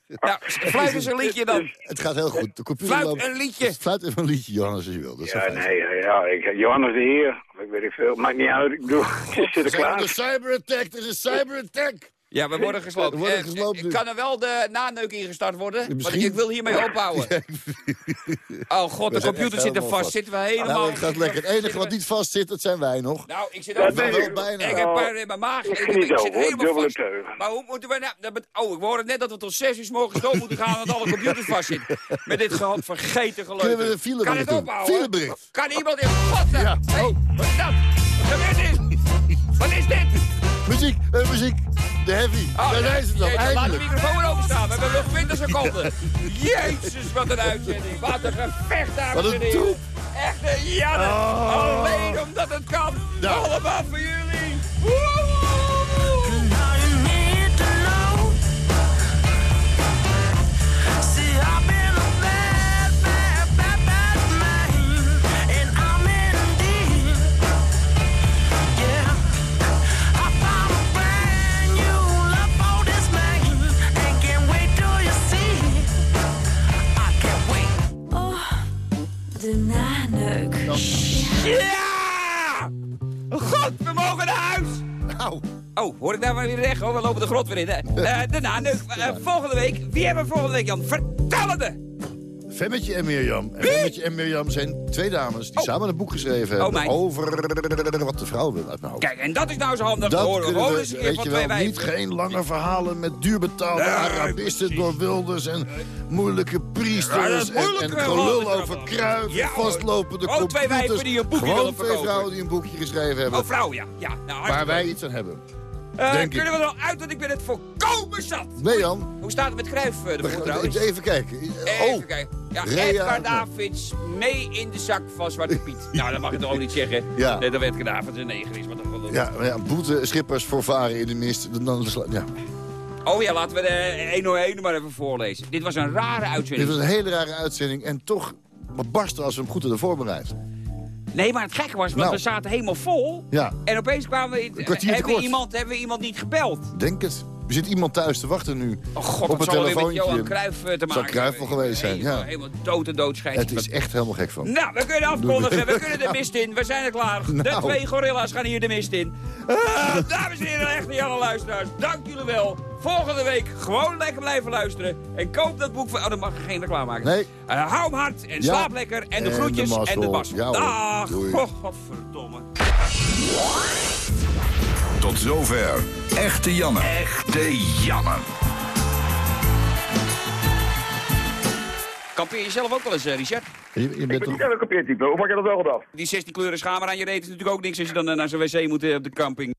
nou, fluit eens een liedje dan. Het gaat heel goed. De computer fluit loopt... een liedje. Fluit even een liedje, Johannes, als je wil. Dat is ja, nee, ja, ik, Johannes de Heer. Ik weet niet veel. Maakt niet uit. Ik bedoel, het zit er klaar. Een cyberattack, het is een cyberattack. Ja, we worden gesloopt. We worden eh, gesloopt eh, kan er wel de naneuk ingestart worden? Misschien... Want ik wil hiermee ophouden. oh god, de computer zit er vast. vast. Zitten we helemaal... Nou, het gaat lekker. Het enige wat niet vast zit, dat zijn wij nog. Nou, ik zit dat ook wel, wel bijna. Ik heb pijn in mijn maag. Ik, ik, ik zit helemaal vast. Maar hoe moeten we nou... Oh, ik hoorde net dat we tot 6 uur s morgens door moeten gaan... omdat alle computers vastzitten. Met dit gehad vergeten geluid. Kunnen we een filebericht Kan het doen? ophouden? Filebericht. Kan iemand in vatten? Ja. Hey, wat is dat? Wat is dit? Wat is dit? Muziek, uh, muziek. De heavy. Oh, Daar zijn ze dan, Jeetje, Laat de microfoon openstaan. We hebben nog 20 seconden. Jezus, wat een uitzending. Wat een gevecht, dames Wat een troep. Echt een Janne. Oh. Alleen omdat het kan. Nou. Allemaal voor jullie. De naneuk. Ja! God, we mogen naar huis. Nou. Oh, hoor ik daar maar weer weg? Oh, we lopen de grot weer in. hè. Uh, daarna, uh, volgende week. Wie hebben we volgende week, Jan? Vertel het me. Femmetje en Mirjam. En Femmetje en Mirjam zijn twee dames die Oh. samen een boek geschreven hebben Oh, over wat de vrouw wil uit mijn hoofd. Kijk, en dat is nou zo handig. Dat horen we we, eens een keer van twee wel, niet geen lange verhalen met duurbetaalde Nee, Arabisten door Wilders en moeilijke priesters en, en gelul over kruiden, Ja, vastlopende twee computers. wijven die een boekje Gewoon twee vrouwen die een boekje geschreven hebben. Oh, vrouw, ja. ja nou, waar wij iets aan hebben. Eh, ik. kunnen we er al uit, want ik ben het volkomen zat. Nee, Jan. Hoe staat het met Cruijff uh, de trouwens? Even kijken. Even Oh, kijken. Ja, Edgar Davids mee in de zak van Zwarte Piet. nou, dat mag je toch ook niet zeggen. Ja. Nee, dat Edgar Davids een negen is. Wat een ja, maar ja, boete, schippers voor varen in de mist. Dan, dan, ja. Oh ja, laten we de 101 maar even voorlezen. Dit was een rare Dit uitzending. was een hele rare uitzending en toch barsten als we hem goed hadden voorbereid. Nee, maar het gekke was, want Nou. we zaten helemaal vol. Ja, En opeens kwamen we... hebben, we iemand, hebben we iemand niet gebeld? denk het. Er zit iemand thuis te wachten nu Oh god, op dat een zal weer met. Johan Cruijff eh, te maken Zal Cruijff wel geweest zijn, ja. Helemaal dood en dood. Het is echt helemaal gek van. Nou, we kunnen afkondigen, we kunnen de mist in, we zijn er klaar. De Nou. twee gorilla's gaan hier de mist in. Ah, dames en heren, echte Janne luisteraars, dank jullie wel. Volgende week gewoon lekker blijven luisteren. En koop dat boek van... Oh, dan mag geen reclame maken. Nee. Eh, hou hem hard en Ja. slaap lekker. En de En groetjes de en de. Ja, hoor. Dag. Doei. Oh, godverdomme. Tot zover. Echte Janne. Echte Janne. Kampeer je zelf ook wel eens, eh, Richard? Je, je Ik bent ben elke kampeertype. Hoe maak je dat wel gedaan? Die 16 kleuren schamer aan je reet is natuurlijk ook niks als je dan eh, naar zo'n wc moet eh, op de camping.